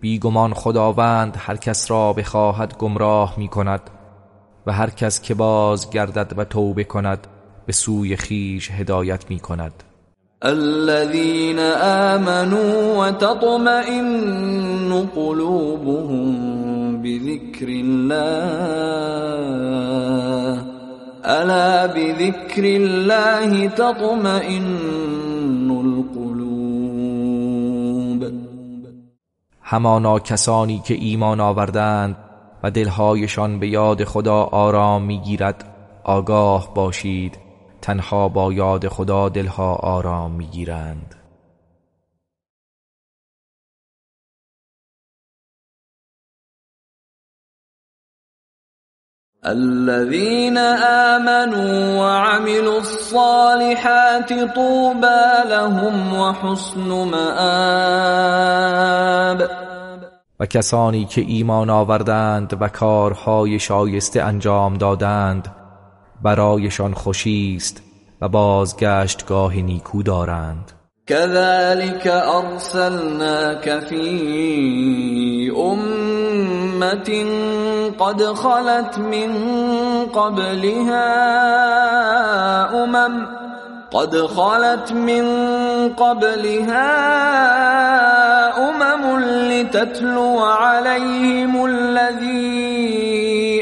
بیگمان خداوند هر کس را بخواهد گمراه می کند و هر کس که باز گردد و توبه کند به سوی خیش هدایت می کند الذين آمنوا وتطمئن قلوبهم بذكر الله. الا بذكر الله تطمئن القلوب. همانا کسانی که ایمان آوردند و دلهایشان به یاد خدا آرام می‌گیرد آگاه باشید. تنها با یاد خدا دلها آرام می‌گیرند. الذين آمنوا وعملوا الصالحات طوبى لهم وحسن مآب. و کسانی که ایمان آوردند و کارهای شایسته انجام دادند برایشان خوشی است و بازگشتگاه نیکو دارند. كذلك ارسلناك في امه قد خلت من قبلها امم قد خلت من قبلها امم لتتلو عليهم الذي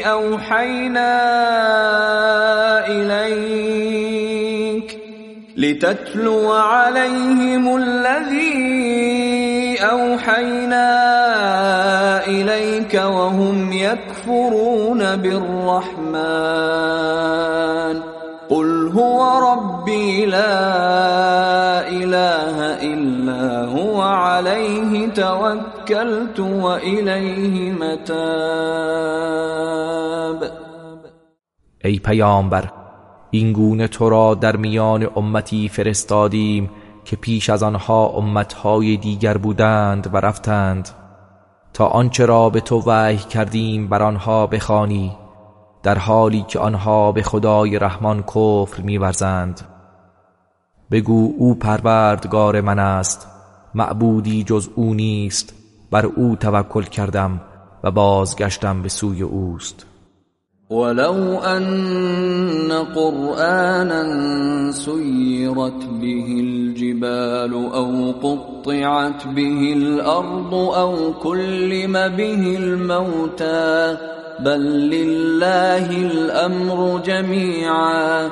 اوحينا لتتلو عليهم الذي أوحينا إليك وهم يكفرون بالرحمن. قل هو ربي لا إله إلا هو عليه توكلت وإليه متاب. ای پیامبر این گونه تو را در میان امتی فرستادیم که پیش از آنها امتهای دیگر بودند و رفتند. تا آنچه را به تو وحی کردیم بر آنها بخوانی در حالی که آنها به خدای رحمان کفر میورزند. بگو او پروردگار من است معبودی جز او نیست بر او توکل کردم و بازگشتم به سوی اوست. ولو أن قرآنا سيرت به الجبال أو قطعت به الأرض أو كلم به الموتى بل لله الأمر جميعا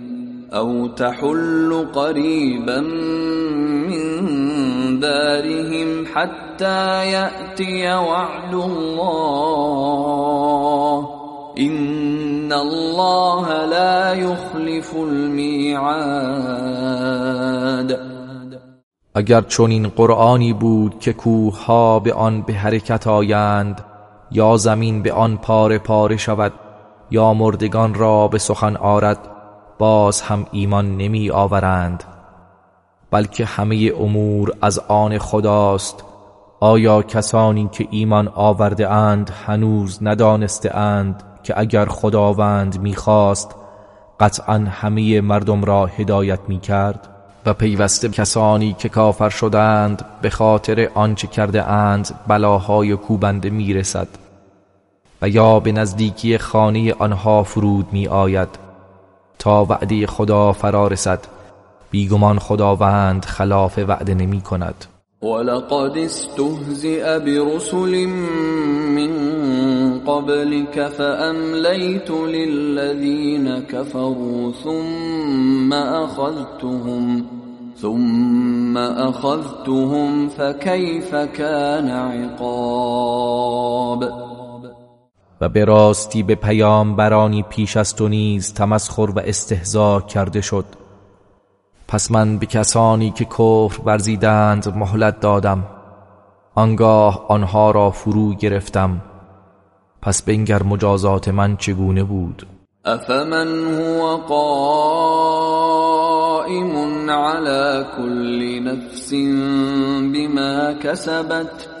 أو تحل قريبا من دارهم حتى يأتي وعد الله. إن الله لا يخلف الميعاد. اگر چون این قرآنی بود که کوه ها به آن به حرکت آیند یا زمین به آن پاره پاره شود یا مردگان را به سخن آرد باز هم ایمان نمی آورند بلکه همه امور از آن خداست. آیا کسانی که ایمان آورده اند هنوز ندانسته اند که اگر خداوند می‌خواست قطعا همه مردم را هدایت می‌کرد و پیوسته کسانی که کافر شدند به خاطر آنچه کرده اند بلاهای کوبنده می‌رسد و یا به نزدیکی خانه آنها فرود می آید. تا وعده خدا فرا رسد. بیگمان خداوند خلاف وعده نمی کند. ولقد استهزئ برسل من قبلك فأمليت للذين كفروا ثم أخذتهم ثم أخذتهم فكيف كان عقاب. و به راستی به برانی پیش از تو نیز تمسخر و استهزا کرده شد. پس من به کسانی که کفر ورزیدند مهلت دادم. آنگاه آنها را فرو گرفتم. پس بنگر مجازات من چگونه بود؟ افمن هو قائم على كل نفس بما كسبت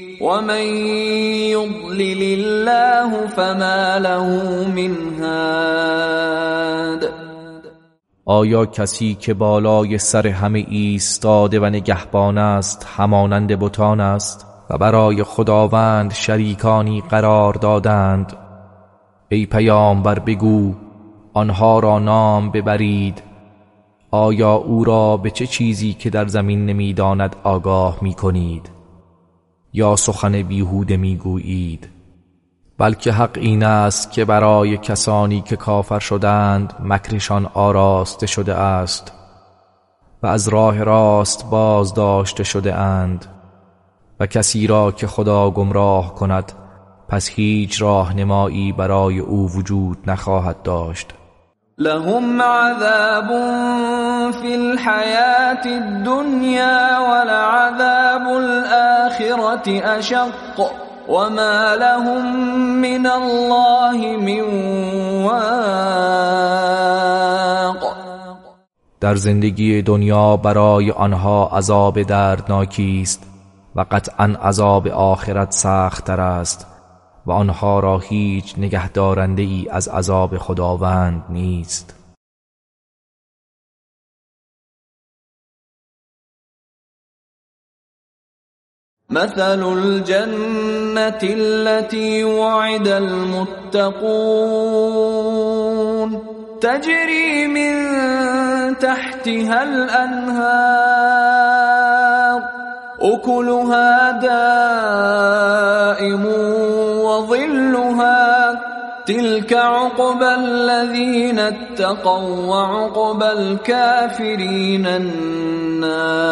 ومن يضلل الله فما له من هاد آیا کسی که بالای سر همه ایستاده و نگهبان است همانند بتان است؟ و برای خداوند شریکانی قرار دادند. ای پیامبر بگو آنها را نام ببرید. آیا او را به چه چیزی که در زمین نمی‌داند آگاه می کنید یا سخن بیهوده می‌گویید. بلکه حق این است که برای کسانی که کافر شدند مکرشان آراسته شده است و از راه راست باز داشته شده اند و کسی را که خدا گمراه کند پس هیچ راهنمایی برای او وجود نخواهد داشت. لهم عذاب في الحياة الدنيا ولعذاب الآخرة أشق وما لهم من الله من واق. در زندگی دنیا برای آنها عذاب دردناکی است و قطعا عذاب آخرت سخت است. و آنها را هیچ نگهدارنده ای از عذاب خداوند نیست. مثل الجنة التي وعد المتقون. تجري من تحتها الأنهار. أكلها دائم وظلها تلك عقبى الذين اتقوا وعقبى الكافرين النار.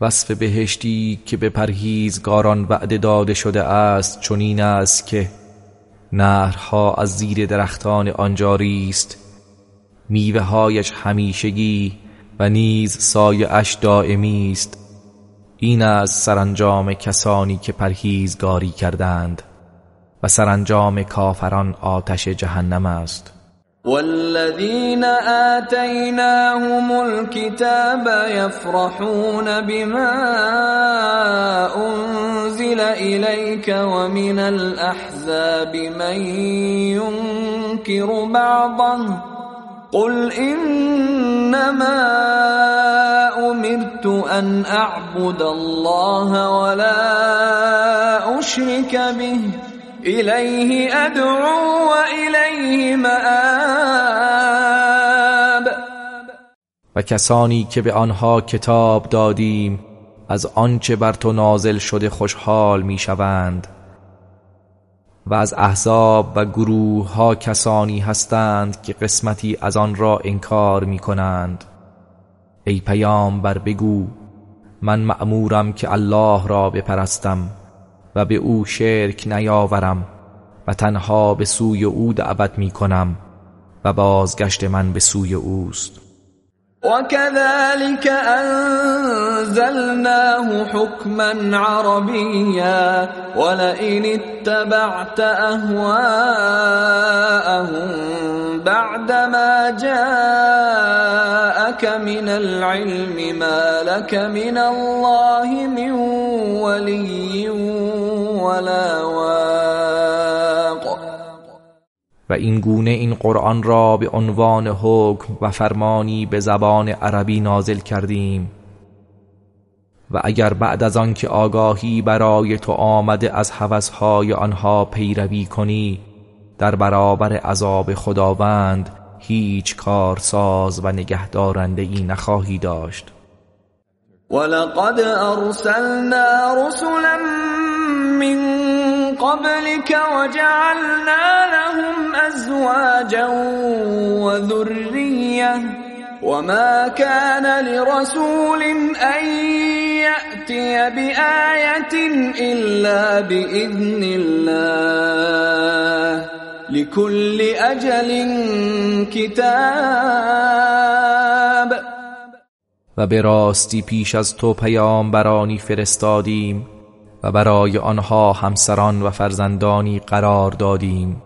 وصف بهشتی که به پرهیزگاران وعده داده شده است چنین است که نهرها از زیر درختان آنجاری است میوه هایش همیشگی و نیز سایه اش دائمی است. این از سرانجام کسانی که پرهیزگاری کردند و سرانجام کافران آتش جهنم است. والذين آتيناهم الكتاب يفرحون بما أنزل إليك ومن الأحزاب من ينكر بعضه قل إنما أمرت أن أعبد الله ولا أشرك به إليه أدعو وإليه مآب و کسانی که به آنها کتاب دادیم از آنچه بر تو نازل شده خوشحال می‌شوند. و از احزاب و گروه ها کسانی هستند که قسمتی از آن را انکار می کنند ای بر بگو من مأمورم که الله را بپرستم و به او شرک نیاورم و تنها به سوی او دعوت می کنم و بازگشت من به سوی اوست. وكذلك أنزلناه حكما عربيا ولئن اتبعت أهواءهم بعدما جاءك من العلم ما لك من الله من ولي ولا واق و این گونه این قرآن را به عنوان حکم و فرمانی به زبان عربی نازل کردیم. و اگر بعد از آنکه آگاهی برای تو آمده از حوثهای آنها پیروی کنی در برابر عذاب خداوند هیچ کارساز و نگهدارنده ای نخواهی داشت. ولقد ارسلنا رسلا من قبلك وجعلنا لهم أزواجا وذرية. وما كان لرسول أن يأتي بآية إلا بإذن الله. لكل أجل کتاب و به راستی پیش از تو پیامبرانی فرستادیم. و برای آنها همسران و فرزندانی قرار دادیم.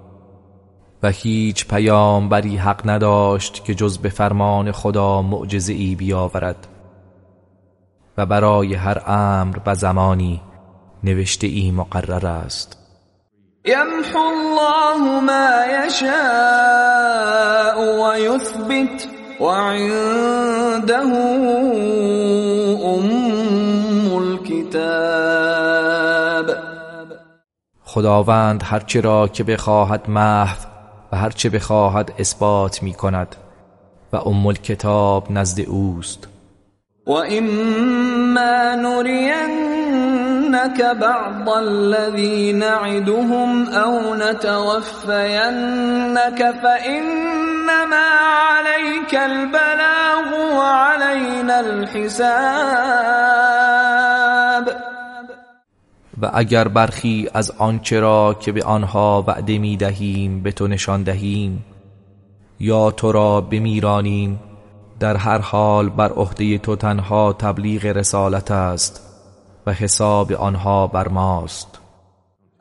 و هیچ پیامبری حق نداشت که جز به فرمان خدا معجزه ای بیاورد. و برای هر امر و زمانی نوشته ای مقرر است. یمحو الله ما یشاء و یثبت و خداوند هرچه را که بخواهد محو و هرچه بخواهد اثبات می کند و ام الکتاب نزد اوست. و اما نرینك بعض الذي نعدهم او نتوفینك فانما عليك البلاغ وعلينا الحساب. و اگر برخی از آنچه را که به آنها وعده می دهیم به تو نشان دهیم یا تو را بمیرانیم در هر حال بر عهده تو تنها تبلیغ رسالت است و حساب آنها بر ماست.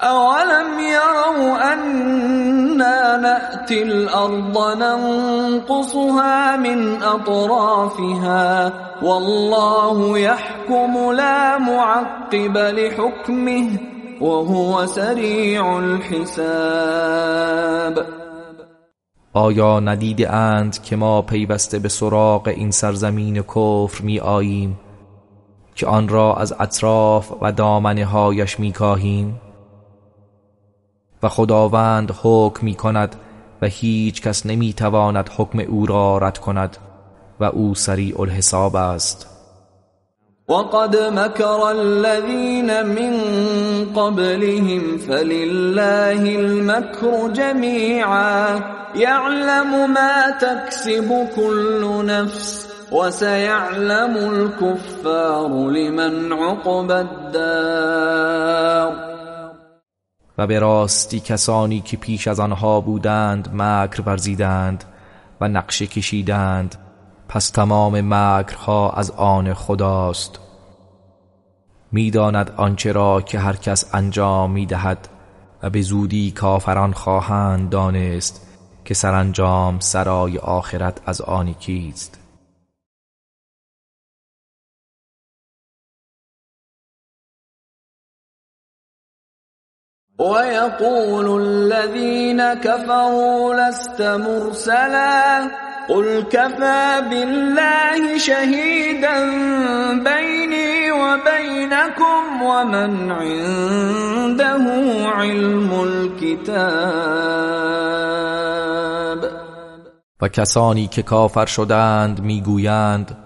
اولم یروا انا نأتی الارض ننقصها من اطرافها والله يحكم لا معقب لحكمه وهو سریع الحساب. آیا ندیده اند که ما پیوسته به سراغ این سرزمین کفر می آییم که آن را از اطراف و دامنه هایش می کاهیم؟ و خداوند حکم می کند و هیچ کس نمی تواند حکم او را رد کند و او سریع الحساب است. وقد مكر الذين من قبلهم فلله المكر جميعا يعلم ما تكسب كل نفس وسيعلم الكفار لمن عقب الدار و به راستی کسانی که پیش از آنها بودند مکر ورزیدند و نقشه کشیدند پس تمام مکرها از آن خداست. می‌داند آنچه را که هر کس انجام می‌دهد و به زودی کافران خواهند دانست که سرانجام سرای آخرت از آن کیست. ويقول الذين كفروا لست مرسلا قل كفى بالله شهيدا بيني وبينكم ومن عنده علم الكتاب. و کسانی که کافر شدند می‌گویند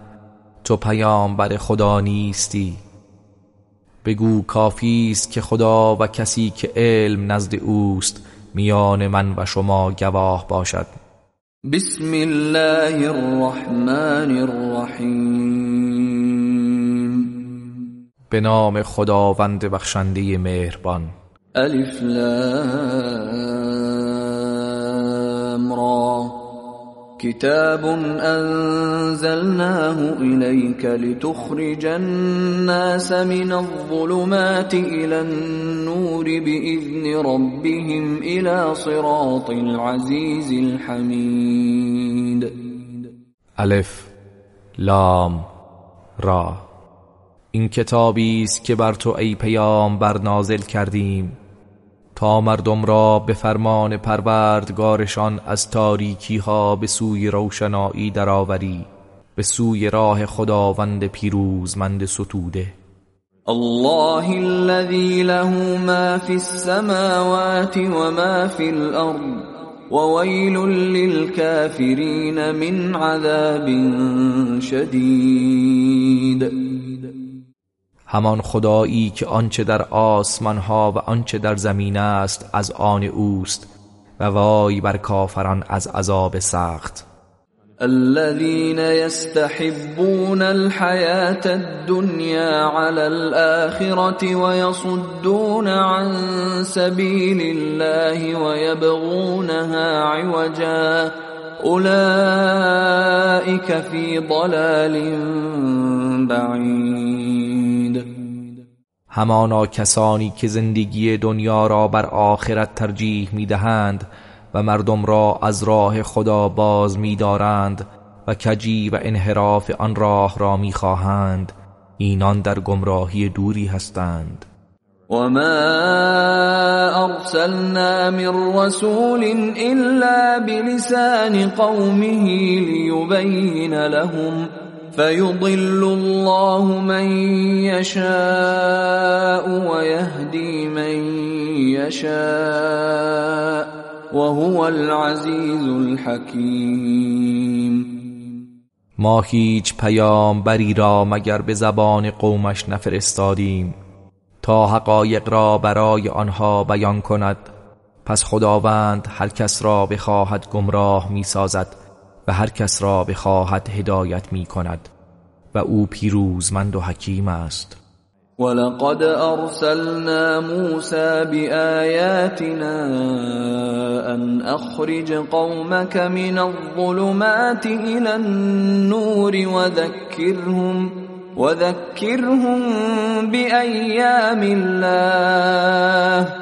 تو پیامبر خدا نیستی. بگو کافی است که خدا و کسی که علم نزد اوست میان من و شما گواه باشد. بسم الله الرحمن الرحیم. به نام خداوند بخشنده مهربان. الف لام. كتاب انزلناه اليك لتخرج الناس من الظلمات الى النور باذن ربهم الى صراط العزيز الحميد. الف لام را. این کتابی است که بر تو ای پیامبر نازل کردیم. تا مردم را به فرمان پروردگارشان از تاریکی ها به سوی روشنایی درآوری به سوی راه خداوند پیروزمند ستوده. الله الذي له ما في السماوات وما في الارض وويل للكافرين من عذاب شدید همان خدایی که آنچه در آسمان ها و آنچه در زمین است از آن اوست و وای بر کافران از عذاب سخت. الذين يستحبون الحياة الدنيا على الآخرة ويصدون عن سبيل الله ويبغونها عوجا. أولئك في ضلال بعید همانا کسانی که زندگی دنیا را بر آخرت ترجیح می‌دهند و مردم را از راه خدا باز میدارند و کجی و انحراف آن راه را می‌خواهند. اینان در گمراهی دوری هستند. وما ارسلنا من رسول الا بلسان قومه ليبين لهم فيضل الله من يشاء ويهدي من يشاء وهو العزيز الحكيم ما هیچ پیامبری را مگر به زبان قومش نفرستادیم. تا حقایق را برای آنها بیان کند. پس خداوند هر کس را بخواهد گمراه می سازد و هر کس را بخواهد هدایت می کند و او پیروزمند و حکیم است. ولقد أرسلنا موسى بآياتنا أن أخرج قومك من الظلمات إلى النور وذكرهم وذكرهم بأيام الله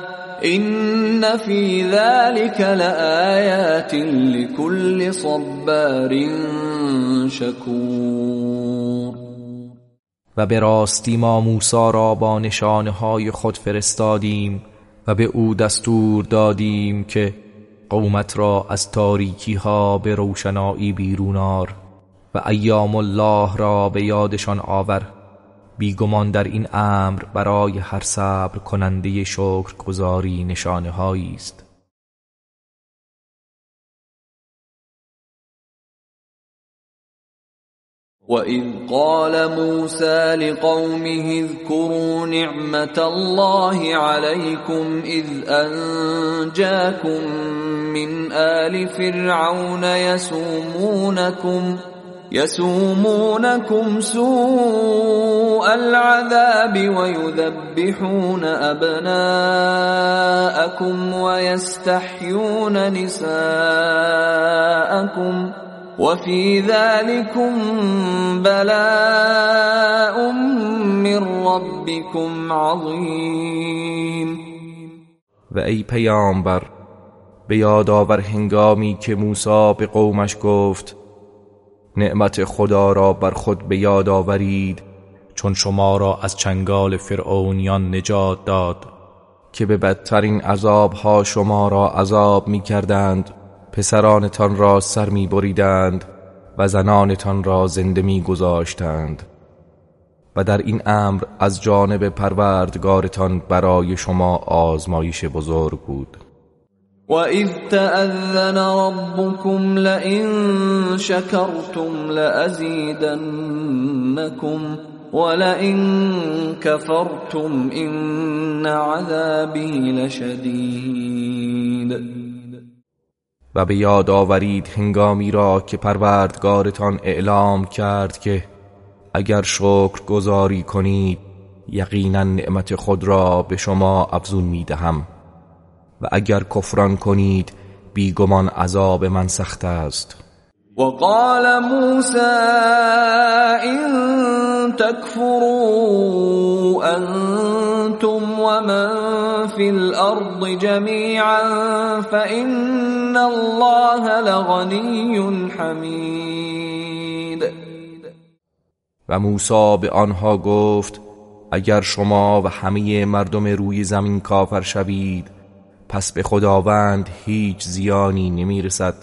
إن في ذلك لآيات لكل صبار شكور. و به راستی ما موسی را با نشانه های خود فرستادیم و به او دستور دادیم که قومت را از تاریکی ها به روشنایی بیرونار و ایام الله را به یادشان آور. بیگمان در این امر برای هر صبر کننده شکر گذاری نشانه است. وَإِذْ قَالَ مُوسَى لِقَوْمِهِ اذْكُرُوا نِعْمَةَ اللَّهِ عَلَيْكُمْ إِذْ أَنْجَاكُمْ مِنْ آلِ فِرْعَوْنَ يَسُومُونَكُمْ يسومونكم سوء العذاب ويذبحون أبناءكم ويستحيون نساءكم وفي ذلكم بلاء من ربكم عظیم و ای پیامبر به یاد آور هنگامی که موسی به قومش گفت نعمت خدا را بر خود به یاد آورید چون شما را از چنگال فرعونیان نجات داد. که به بدترین عذابها شما را عذاب می کردند پسرانتان را سر می بریدند و زنانتان را زنده می گذاشتند و در این امر از جانب پروردگارتان برای شما آزمایش بزرگ بود. وَإِذْ تَأَذَّنَ رَبُّكُمْ لَئِن شَكَرْتُمْ لَأَزِيدَنَّكُمْ وَلَئِن كَفَرْتُمْ إِنَّ عَذَابِي لَشَدِيدٌ. و به یاد آورید هنگامی را که پروردگارتان اعلام کرد که اگر شکر گذاری کنید یقینا نعمت خود را به شما افزون می دهم و اگر کفران کنید بیگمان عذاب من سخت است. وقال موسى إن تكفروا أنتم ومن في الأرض جميعا فإن الله لغني حمید و موسی به آنها گفت اگر شما و همه مردم روی زمین کافر شوید پس به خداوند هیچ زیانی نمی‌رسد.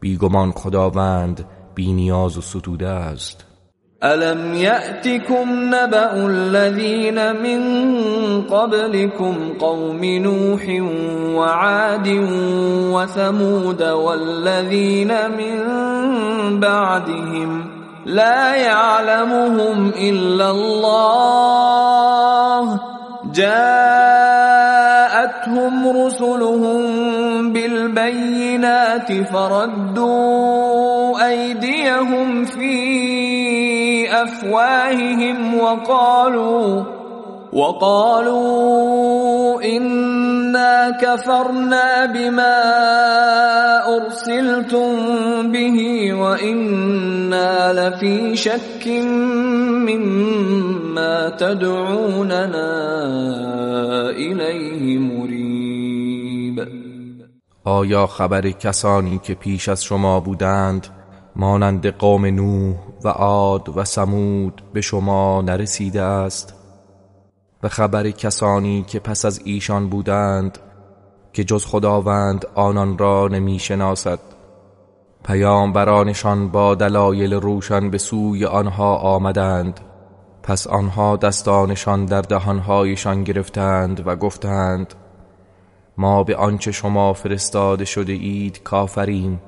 بیگمان خداوند بینیاز و ستوده است. الم یأتکم نبأ الذین من قبلكم قوم نوح وعاد وثمود والذین من بعدهم لا يعلمهم الا الله جاءتهم رسلهم بالبينات فردوا أيديهم في أفواههم وقالوا وقالوا إنا كفرنا بما أرسلتم به وإنا لفي شك مما تدعوننا إليه مريب. آیا خبر کسانی که پیش از شما بودند مانند قوم نوح و عاد و سمود به شما نرسیده است؟ و خبر کسانی که پس از ایشان بودند که جز خداوند آنان را نمی شناسد پیامبرانشان با دلایل روشن به سوی آنها آمدند. پس آنها دستانشان در دهانهایشان گرفتند و گفتند ما به آنچه شما فرستاده شده اید کافریم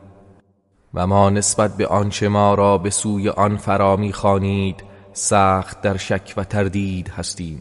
و ما نسبت به آنچه ما را به سوی آن فرامی خانید سخت در شک و تردید هستیم.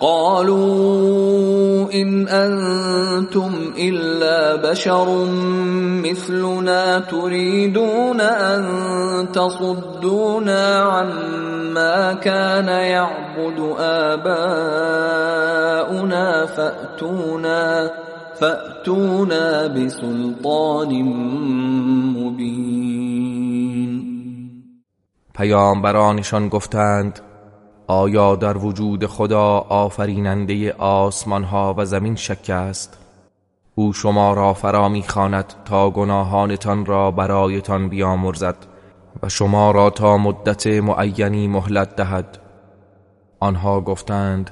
قالوا إن أنتم إلا بشر مثلنا تريدون أن تصدونا عما كان يعبد آباؤنا فأتونا فأتونا بسلطان مبين. پیامبرانشان گفتند آیا در وجود خدا آفریننده آسمان ها و زمین شک است؟ او شما را فرا می‌خواند تا گناهانتان را برایتان بیامرزد و شما را تا مدت معینی مهلت دهد. آنها گفتند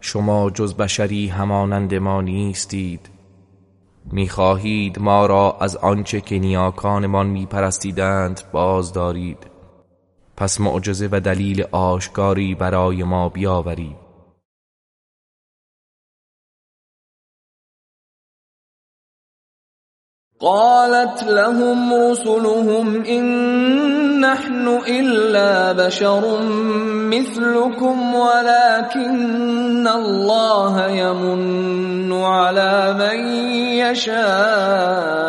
شما جز بشری همانند ما نیستید. می‌خواهید ما را از آنچه که نیاکانمان میپرستیدند باز دارید پس معجزه و دلیل آشکاری برای ما بیاورید. قالت لهم رسلهم إن نحن إلا بشر مثلكم ولكن الله يمن على من يشاء.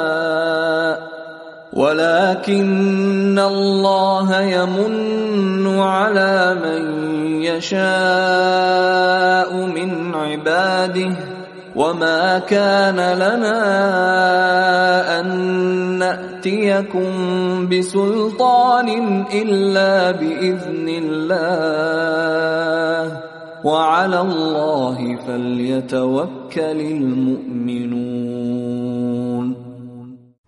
ولكن الله يمن على من يشاء من عباده وما كان لنا أن نأتيكم بسلطان إلا بإذن الله وعلى الله فليتوكل المؤمنون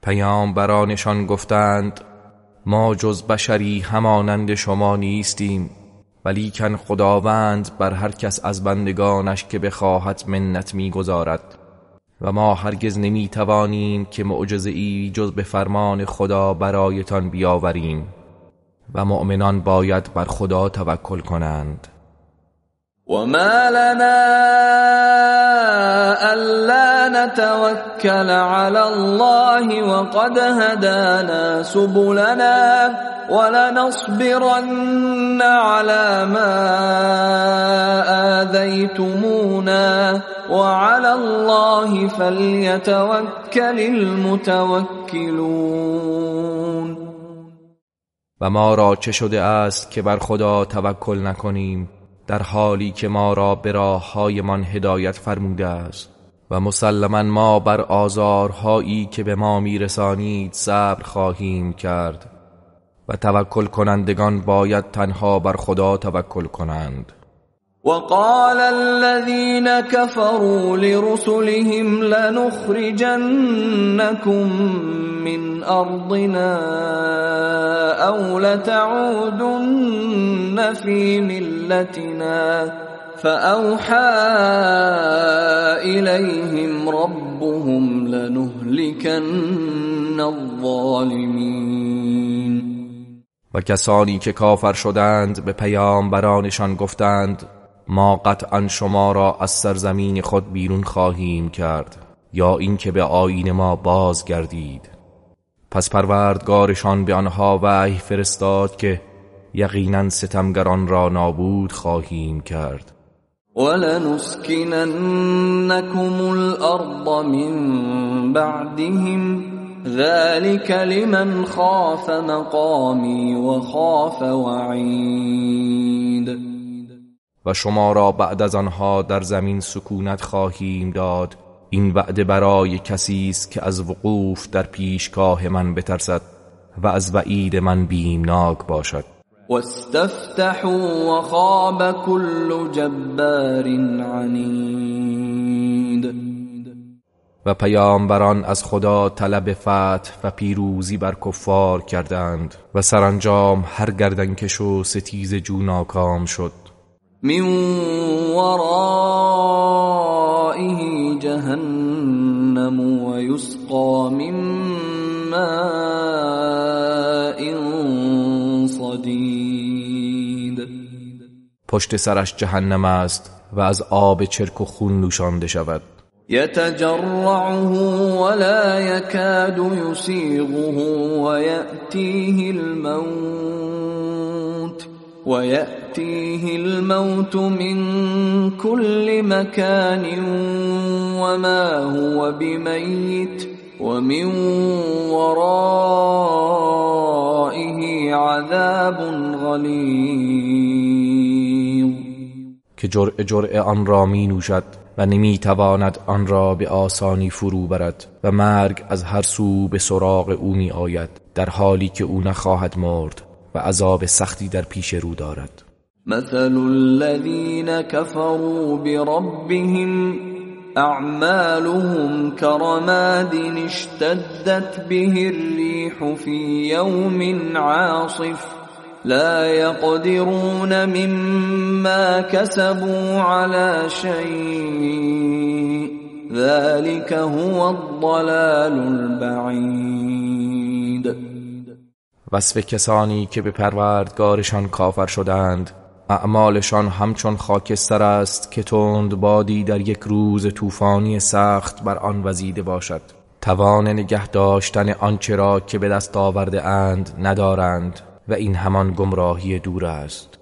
پیامبرانشان گفتند ما جز بشری همانند شما نیستیم ولیکن خداوند بر هر کس از بندگانش که بخواهد منت می‌گذارد. و ما هرگز نمی‌توانیم که معجزه ای جز به فرمان خدا برایتان بیاوریم. و مؤمنان باید بر خدا توکل کنند. وما لنا ألا نتوكل على الله وقد هدانا سبلنا ولنصبرن على ما آذيتمونا وعلى الله فليتوكل المتوكلون و ما را چه شده است که بر خدا توکل نکنیم؟ در حالی که ما را به راههایمان هدایت فرموده است و مسلما ما بر آزارهایی که به ما میرسانید صبر خواهیم کرد و توکل کنندگان باید تنها بر خدا توکل کنند. وقال الذين كفروا لرسلهم لنخرجنكم من أرضنا أو لتعودن في ملتنا فأوحى إليهم ربهم لنهلكن الظالمين. و کسانی که کافر شدند به پیامبرانشان گفتند ما قطعا شما را از سرزمین خود بیرون خواهیم کرد یا اینکه به آیین ما باز گردید پس پروردگارشان به آنها وحی فرستاد که یقینا ستمگران را نابود خواهیم کرد. ولنسكننكم الارض من بعدهم ذلك لمن خاف مقامی وخاف وعید. و شما را بعد از آنها در زمین سکونت خواهیم داد. این وعده برای کسی است که از وقوف در پیشگاه من بترسد و از وعید من بیمناک باشد. واستفتحوا وخاب كل جبار عنید. و پیامبران از خدا طلب فتح و پیروزی بر کفار کردند و سرانجام هر گردنکش و ستیز جو ناکام شد. من ورائه جهنم ويسقى من ماء صدید پشت سرش جهنم است و از آب چرک و خون نوشانده شود. يتجرعه ولا يكاد يسيغه ويأتيه الموت. ويأتيه الموت من كل مكان وما هو بميت ومن ورائه عذاب غلیظ که جرع جرع آن را می نوشد و نمی تواند آن را به آسانی فرو برد و مرگ از هر سو به سراغ او می آید در حالی که او نخواهد مرد. و عذاب سختی در پیش رو دارد. مثل الذين كفروا بربهم اعمالهم كرماد اشتدت به الريح في يوم عاصف لا يقدرون مما كسبوا على شيء ذلك هو الضلال البعید. وصف کسانی که به پروردگارشان کافر شدند اعمالشان همچون خاکستر است که تند بادی در یک روز طوفانی سخت بر آن وزیده باشد. توان نگه داشتن آنچه را که به دست آورده اند ندارند و این همان گمراهی دور است.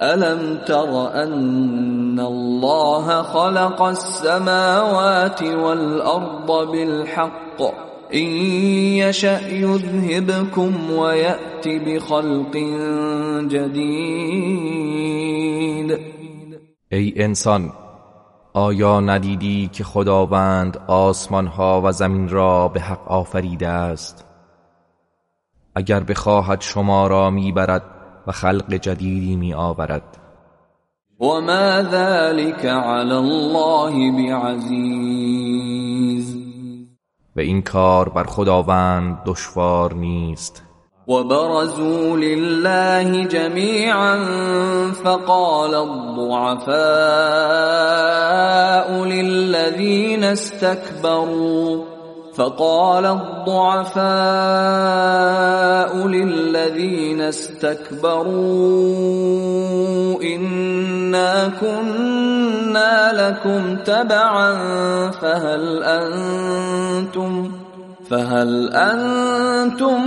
الم تر ان الله خلق السماوات والارض بالحق ان يشأ يذهبكم ويأت بخلق جدید ای انسان آیا ندیدی که خداوند آسمان ها و زمین را به حق آفریده است؟ اگر بخواهد شما را می‌برد و خلق جدیدی می آورد و ما ذلك على الله بعزیز و این کار بر خداوند دشوار نیست. وبرزوا لله جميعا فقال الضعفاء للذين استكبروا. فقال الضعفاء للذين استكبروا إنا كنا لكم تبعا فهل أنتم فهل أنتم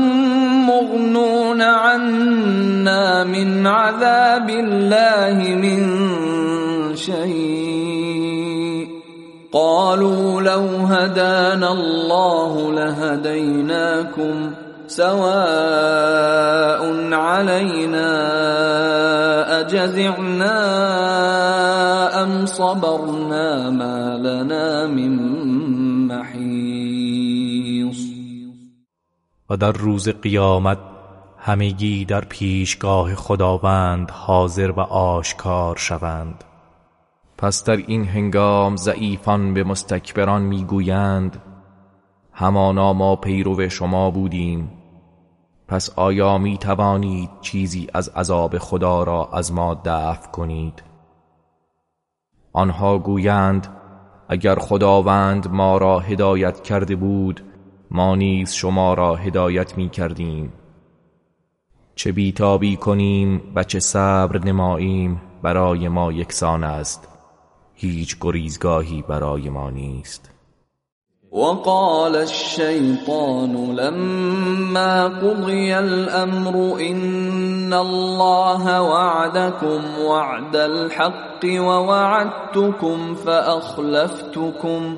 مغنون عنا من عذاب الله من شيء قالوا لو هدانا الله لهديناكم سواء علينا أجزعنا أم صبرنا ما لنا من محيص. و در روز قیامت همگی در پیشگاه خداوند حاضر و آشکار شوند. پس در این هنگام ضعیفان به مستکبران می‌گویند همانا ما پیرو شما بودیم پس آیا می توانید چیزی از عذاب خدا را از ما دفع کنید؟ آنها گویند اگر خداوند ما را هدایت کرده بود ما نیز شما را هدایت می کردیم چه بیتابی کنیم و چه صبر نماییم برای ما یکسان است؟ هیچ گریزگاهی برای ما نیست. وقال الشيطان لما قضي الامر ان الله وعدكم وعد الحق ووعدتكم فاخلفتكم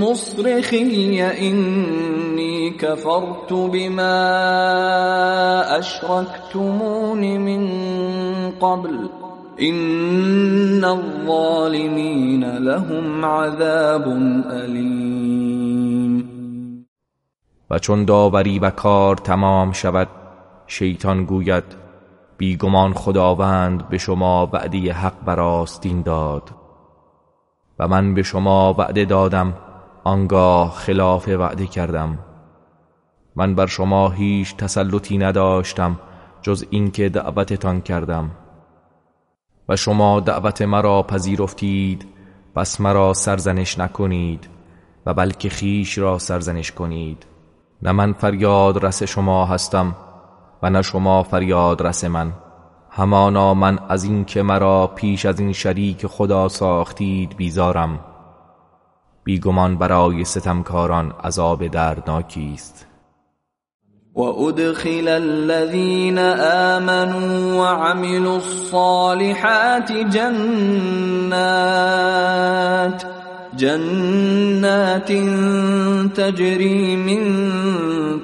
بمصرخي اني كفرت بما اشركتمون من قبل. ان الظالمین لهم عذاب علیم و چون داوری و کار تمام شود شیطان گوید بیگمان خداوند به شما وعده حق براستین داد. و من به شما وعده دادم آنگاه خلاف وعده کردم. من بر شما هیچ تسلطی نداشتم جز اینکه دعوتتان کردم. و شما دعوت مرا پذیرفتید پس مرا سرزنش نکنید و بلکه خیش را سرزنش کنید. نه من فریاد رس شما هستم و نه شما فریاد رس من. همانا من از این که مرا پیش از این شریک خدا ساختید بیزارم. بیگمان برای ستمکاران عذاب دردناکی است. وأدخل الذين آمنوا وعملوا الصالحات جنات جنات تجري من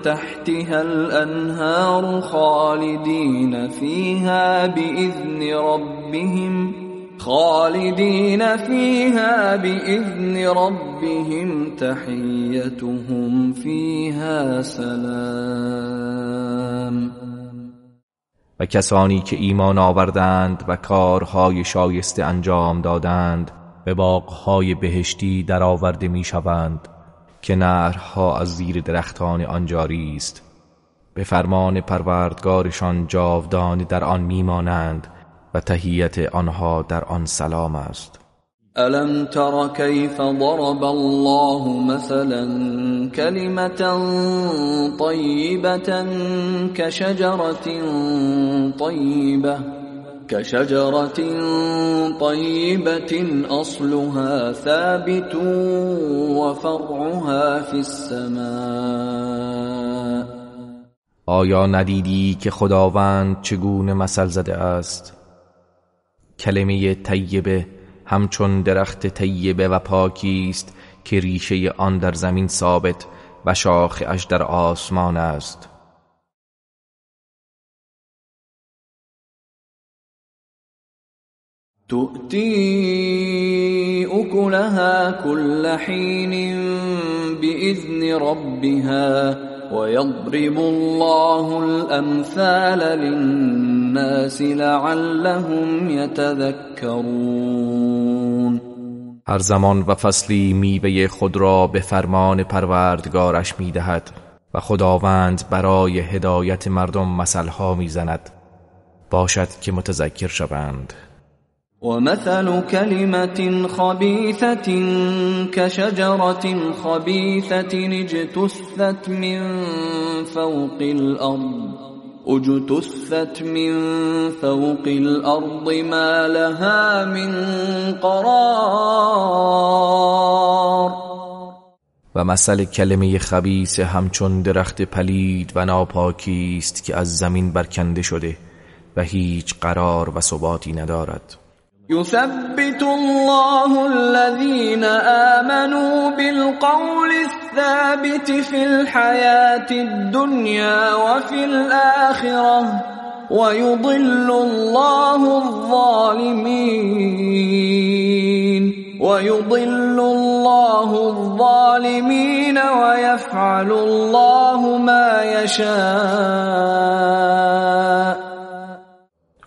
تحتها الأنهار خالدين فيها بإذن ربهم خالدين فيها بإذن ربهم تحيتهم فيها سلام. و کسانی که ایمان آوردند و کارهای شایسته انجام دادند به باغهای بهشتی درآورده می‌شوند که نهرها از زیر درختان آن جاری است. به فرمان پروردگارشان جاودانه در آن میمانند. و تهیت آنها در آن سلام است. الم تر كيف ضرب الله مثلا كلمة طيبة كشجرة طيبة كشجرة طيبة أصلها ثابت وفرعها في السماء. آیا ندیدی که خداوند چگونه مثل زده است؟ کلمه طیبه همچون درخت طیبه و پاکی است که ریشه آن در زمین ثابت و شاخ اش در آسمان است. تؤتی اکلها كل حین بإذن ربها. ويضرب الله الأمثال للناس لعلهم يتذكرون. هر زمان و فصلی میوه خود را به فرمان پروردگارش می‌دهد و خداوند برای هدایت مردم مثلها می‌زند. باشد که متذکر شوند. ومثل كلمة خبيثة كشجرة خبيثة اجتثت من فوق الأرض اجتثت من فوق الأرض ما لها من قرار. و مثل کلمه خبیث همچون درخت پلید و ناپاکی است که از زمین برکنده شده و هیچ قرار و ثباتی ندارد. يثبت الله الذين آمنوا بالقول الثابت في الحياة الدنيا وفي الآخرة ويضل الله الظالمين ويضل الله الظالمين ويفعل الله ما يشاء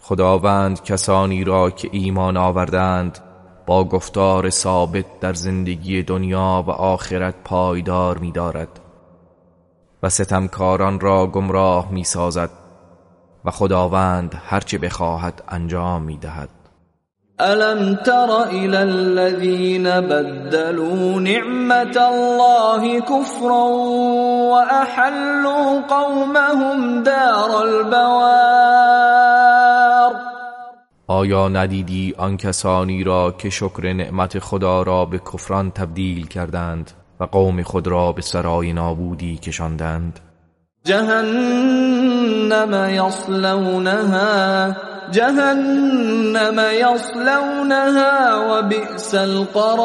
خداوند کسانی را که ایمان آوردند با گفتار ثابت در زندگی دنیا و آخرت پایدار می دارد و ستمکاران را گمراه می سازد و خداوند هرچه بخواهد انجام می دهد الم تر الى الذين بدلوا نعمت الله كفرا واحلوا قومهم دار البوار؟ آیا ندیدی آن کسانی را که شکر نعمت خدا را به کفران تبدیل کردند و قوم خود را به سرای نابودی کشاندند؟ جهنم یصلونها جهنم یصلونها و بئس القرار.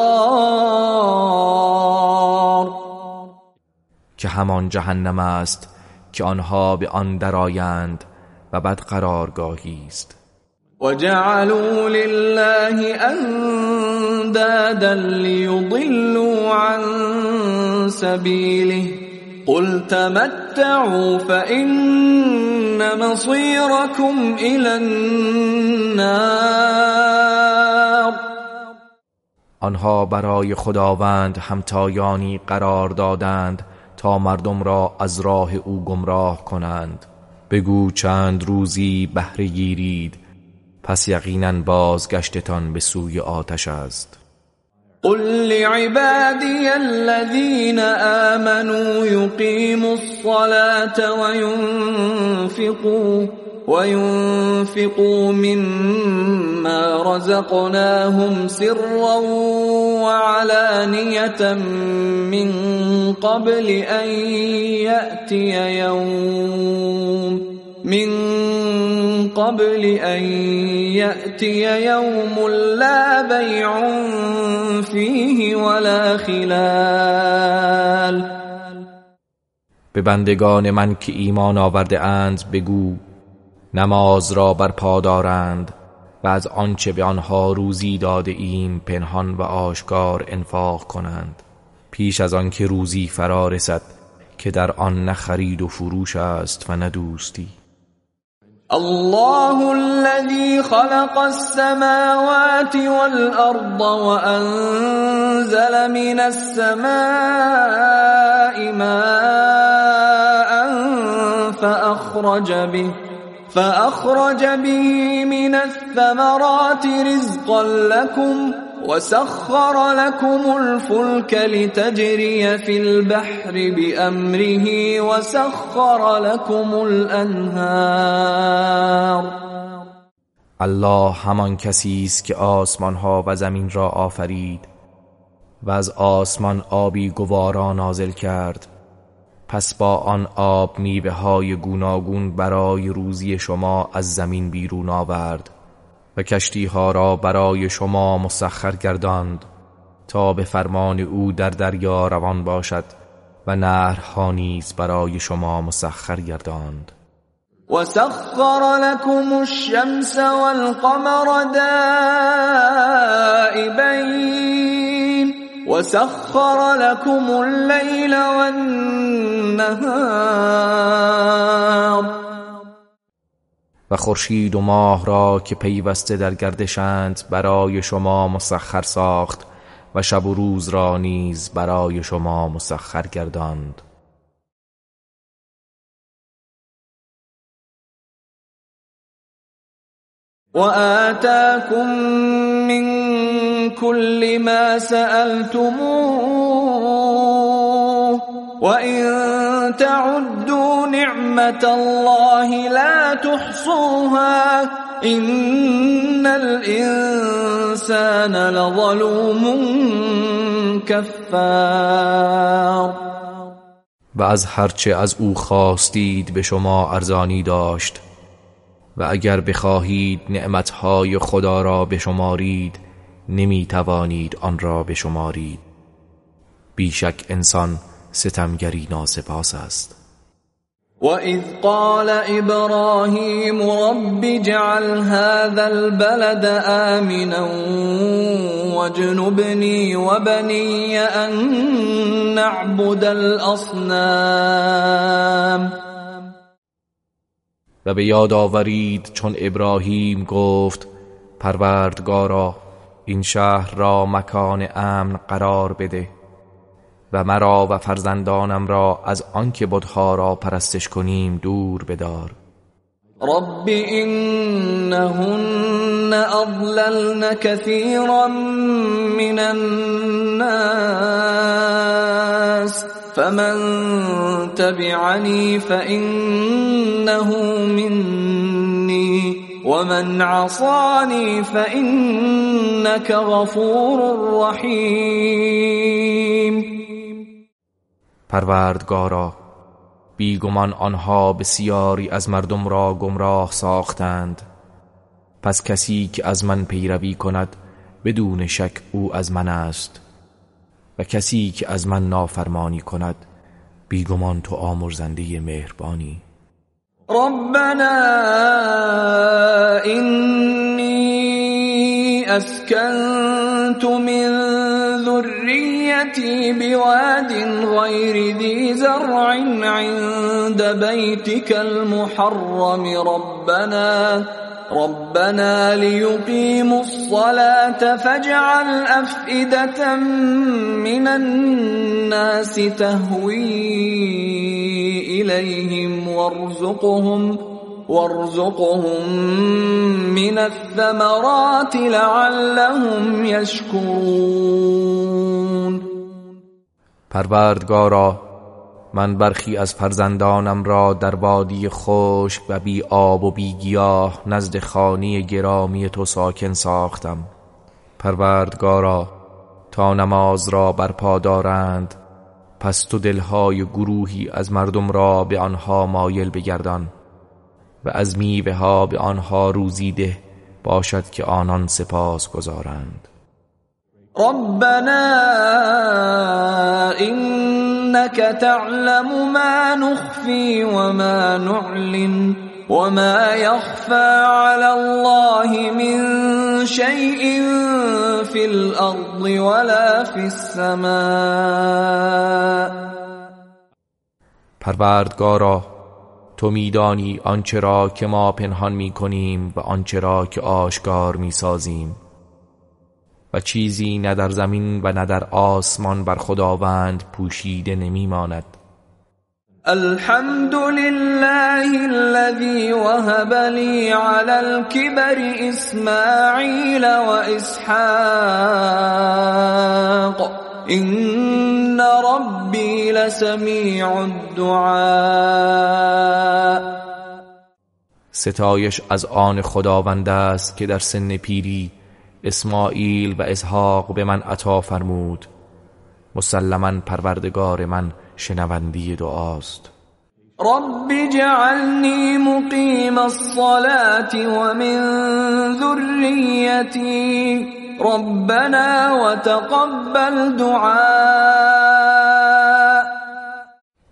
که همان جهنم است که آنها به آن درآیند و بد قرارگاهی است. وجعلوا لله اندادا ليضلوا عن سبيله. قل تمت تمتعوا فإن مصيركم إلى النار. آنها برای خداوند همتایانی قرار دادند تا مردم را از راه او گمراه کنند. بگو چند روزی بهره گیرید. پس یقینا بازگشتتان به سوی آتش است. قل لعبادي الذين آمنوا يقيموا الصلاة وينفقوا وينفقوا مما رزقناهم سرا وعلانية من قبل أن يأتي يوم من قبل أن يأتي يوم لا بيع فيه ولا خلال. به بندگان من که ایمان آورده اند بگو نماز را برپا دارند و از آنچه به آنها روزی داده ایم پنهان و آشکار انفاق کنند. پیش از آنکه روزی فرا رسد که در آن نه خرید و فروش است و نه دوستی. الله الذي خلق السماوات والأرض وأنزل من السماء ماء فأخرج به فأخرج به من الثمرات رزقا لكم وسخر لكم الفلك لتجري في البحر بأمره وسخر لكم الأنهار الله همان کسی است که آسمان ها و زمین را آفرید و از آسمان آبی گوارا نازل کرد. پس با آن آب میوه های گوناگون برای روزی شما از زمین بیرون آورد. و کشتی ها را برای شما مسخر گرداند تا به فرمان او در دریا روان باشد و نهرها نیز برای شما مسخر گرداند. وسخر لكم الشمس والقمر دائبين. وسخر لكم الليل والنهار. و خورشید و ماه را که پیوسته در گردشند برای شما مسخر ساخت و شب و روز را نیز برای شما مسخر گرداند. وآتاكم من كل ما سألتموه. وإن تعدوا نعمة الله لا تحصوها إن الإنسان لظلوم كفار و از هرچه از او خواستید به شما ارزانی داشت و اگر بخواهید نعمتهای خدا را بشمارید نمی توانید آن را بشمارید. بیشک انسان ستمگری ناسپاس است. وَإِذْ قَالَ إِبْرَاهِيمُ رَبِّ اجْعَلْ هَذَا الْبَلَدَ آمِنًا وَاجْنُبْنِي وَبَنِيَّ أَن نَّعْبُدَ الْأَصْنَامَ. و به یاد آورید چون ابراهیم گفت پروردگارا این شهر را مکان امن قرار بده. و مرا و فرزندانم را از آنکه بتها را پرستش کنیم دور بدار. رب إنهن أضللن كثيرا من الناس فمن تبعني فإنه مني ومن عصاني فإنك غفور رحيم پروردگارا بیگمان آنها بسیاری از مردم را گمراه ساختند. پس کسی که از من پیروی کند بدون شک او از من است. و کسی که از من نافرمانی کند بیگمان تو آمرزنده مهربانی. ربنا إني أسكنت من ذريتي ذريتي بواد غير ذي زرع عند بيتك المحرم ربنا ربنا ليقيموا الصلاة فاجعل أفئدة من الناس تهوي إليهم وارزقهم وارزقهم من الثمرات لعلهم يشكرون. پروردگارا من برخی از فرزندانم را در بادی خشک و بی آب و بی گیاه نزد خانی گرامی تو ساکن ساختم. پروردگارا تا نماز را برپا دارند پس تو دلهای گروهی از مردم را به آنها مایل بگردان و از میوه ها به آنها روزیده باشد که آنان سپاس گذارند. ربنا انك تعلم ما نخفي وما نعلن وما يخفى على الله من شيء في الارض ولا في السماء پروردگارا تو میدانی آنچه را که ما پنهان می کنیم و آنچه را که آشکار می سازیم و چیزی نه در زمین و نه در آسمان بر خداوند پوشیده نمی ماند الحمد لله الذي وهب لي على الكبر اسماعيل واسحاق ان ربي لسميع الدعاء. ستایش از آن خداوند است که در سن پیری اسماعیل و اسحاق به من عطا فرمود. مسلما پروردگار من شنوندی دعاست. رب جعلنی مقیم الصلاة ومن ذریتی. ربنا وتقبل دعاء.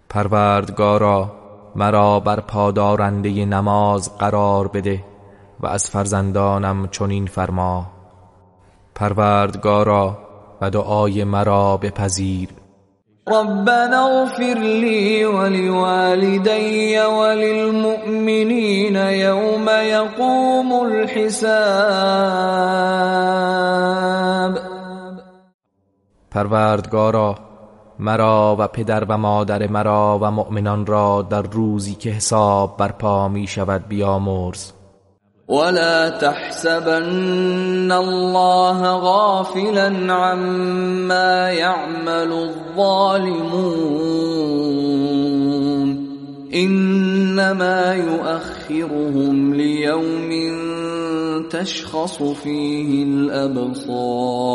پروردگارا مرا بر پادارنده نماز قرار بده و از فرزندانم چنین فرما. پروردگارا و دعای مرا بپذیر. ربنا اغفر لي ولوالدي وللمؤمنين يوم يقوم الحساب. پروردگارا مرا و پدر و مادر مرا و مؤمنان را در روزی که حساب برپا می شود بیامرز. ولا تحسبن الله غافلا عما يعمل الظالمون انما يؤخرهم ليوم تشخص فيه الابصار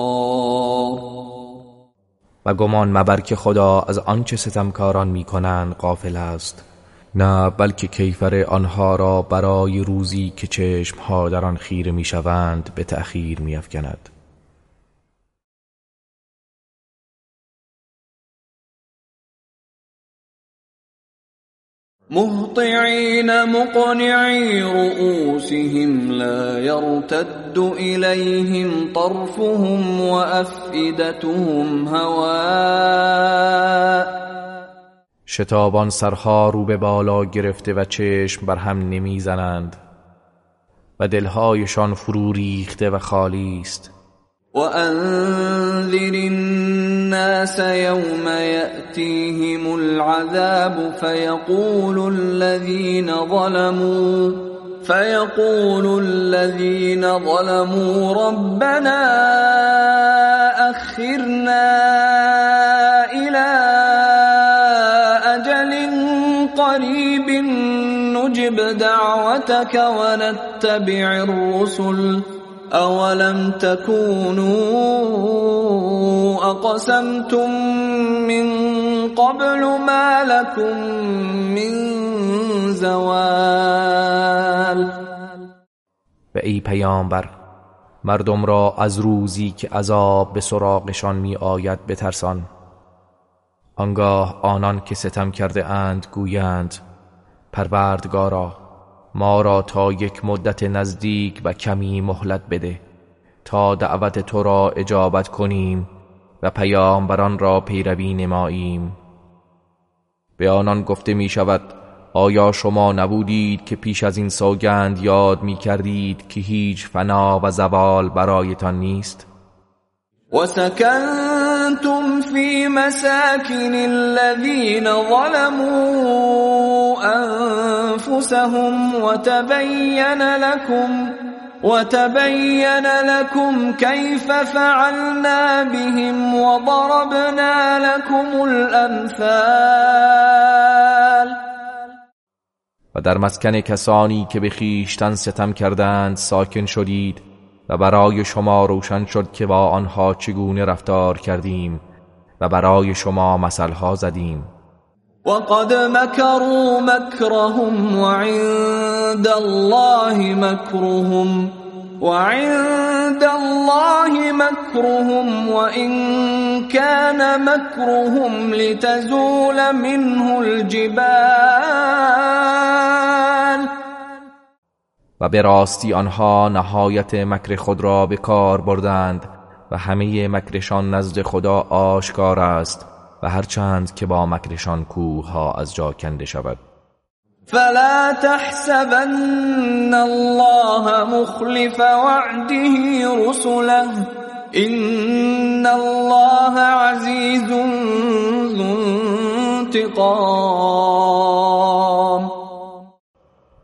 و گمان مبر که خدا از آنچه ستمکاران می‌کنند غافل است. نه بلکه کیفر آنها را برای روزی که چشمها در آن خیره می‌شوند به تأخیر میافکند. مهطعين مقنعي رؤوسهم لا يرتد إليهم طرفهم وأفئدتهم هواء. شتابان سرها رو به بالا گرفته و چشم بر هم نمی‌زنند و دلهایشان فرو ریخته و خالی است. وأنذر الناس يوم يأتيهم العذاب فيقول الذين ظلموا فيقول الذين ظلموا ربنا أخرنا نجب دعوتك ونتبع الرسل أولم تكونوا أقسمتم من قبل ما لكم من زوال؟ و ای پیامبر مردم را از روزی که عذاب به سراغشان می آید بترسان. آنگاه آنان که ستم کرده اند گویند پروردگارا ما را تا یک مدت نزدیک و کمی مهلت بده تا دعوت تو را اجابت کنیم و پیامبران را پیروی نماییم. به آنان گفته می شود آیا شما نبودید که پیش از این سوگند یاد می کردید که هیچ فنا و زوال برایتان نیست؟ و سکنتم فی مساکن الذین ظلموا انفسهم و تبین لكم وتبين لكم كيف فعلنا بهم وضربنا لكم الامثال و در مسکن کسانی که به خیشتن ستم کردند ساکن شدید و برای شما روشن شد که با آنها چگونه رفتار کردیم. و برای شما مثلها زدیم. وقد مكروا مكرهم وعند الله مكرهم وعند الله مكرهم وإن كان مكرهم لتزول منه الجبال. و به راستی آنها نهایت مکر خود را به کار بردند و همه مکرشان نزد خدا آشکار است و هرچند که با مکرشان کوه ها از جا کنده شود. فلا تحسبن الله مخلف وعده رسله. ان الله عزیز ذو انتقام.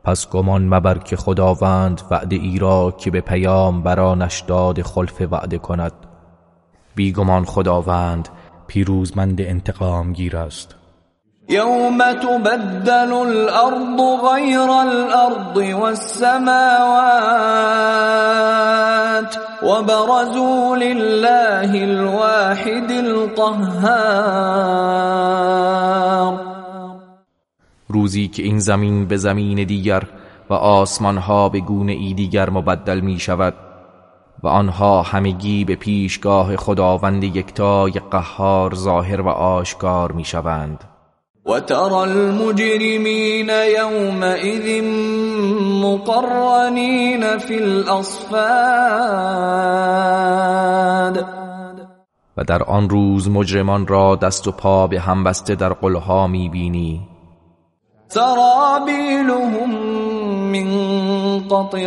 پس گمان مبر که خداوند وعده ای را که به پیام برانش داد خلف وعده کند. بیگمان خداوند پیروزمند انتقام گیر است. یوم تبدل الارض غیر الارض والسماوات وبرزوا لله الواحد القهار. روزی که این زمین به زمین دیگر و آسمان ها به گونه ای دیگر مبدل می شود و آنها همگی به پیشگاه خداوند یکتای قهار ظاهر و آشکار می شوند و ترى المجرمین یومئذ مقرنین فی الاصفاد و در آن روز مجرمان را دست و پا به هم بسته در قلها می بینی سرابیلهم من قطران.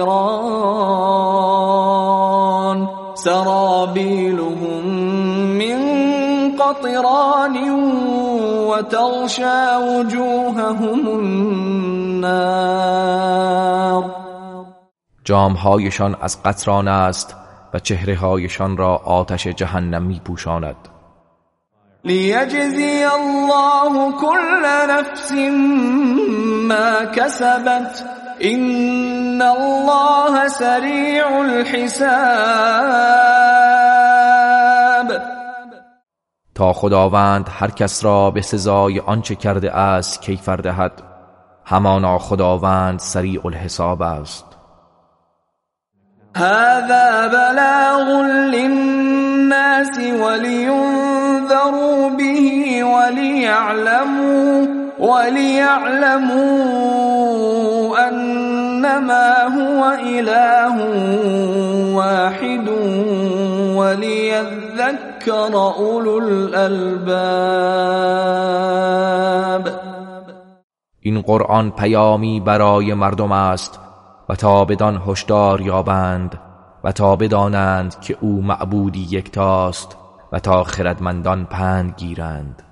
سرابيلهم من قطران وتغشى وجوههم النار. جامهایشان از قطران است و چهرههایشان را آتش جهنم می پوشاند لیجزی الله كل نفس ما كسبت این الله سریع الحساب تا خداوند هر کس را به سزای آنچه کرده است کیفر دهد همانا خداوند سریع الحساب است. هذا بلاغ للناس ولينذروا به وليعلموا وليعلموا أنما هو إله واحد وليذكر أولو الألباب. این قرآن پیامی برای مردم است. و تا بدان هشدار یابند و تا بدانند که او معبودی یکتاست و تا خردمندان پند گیرند.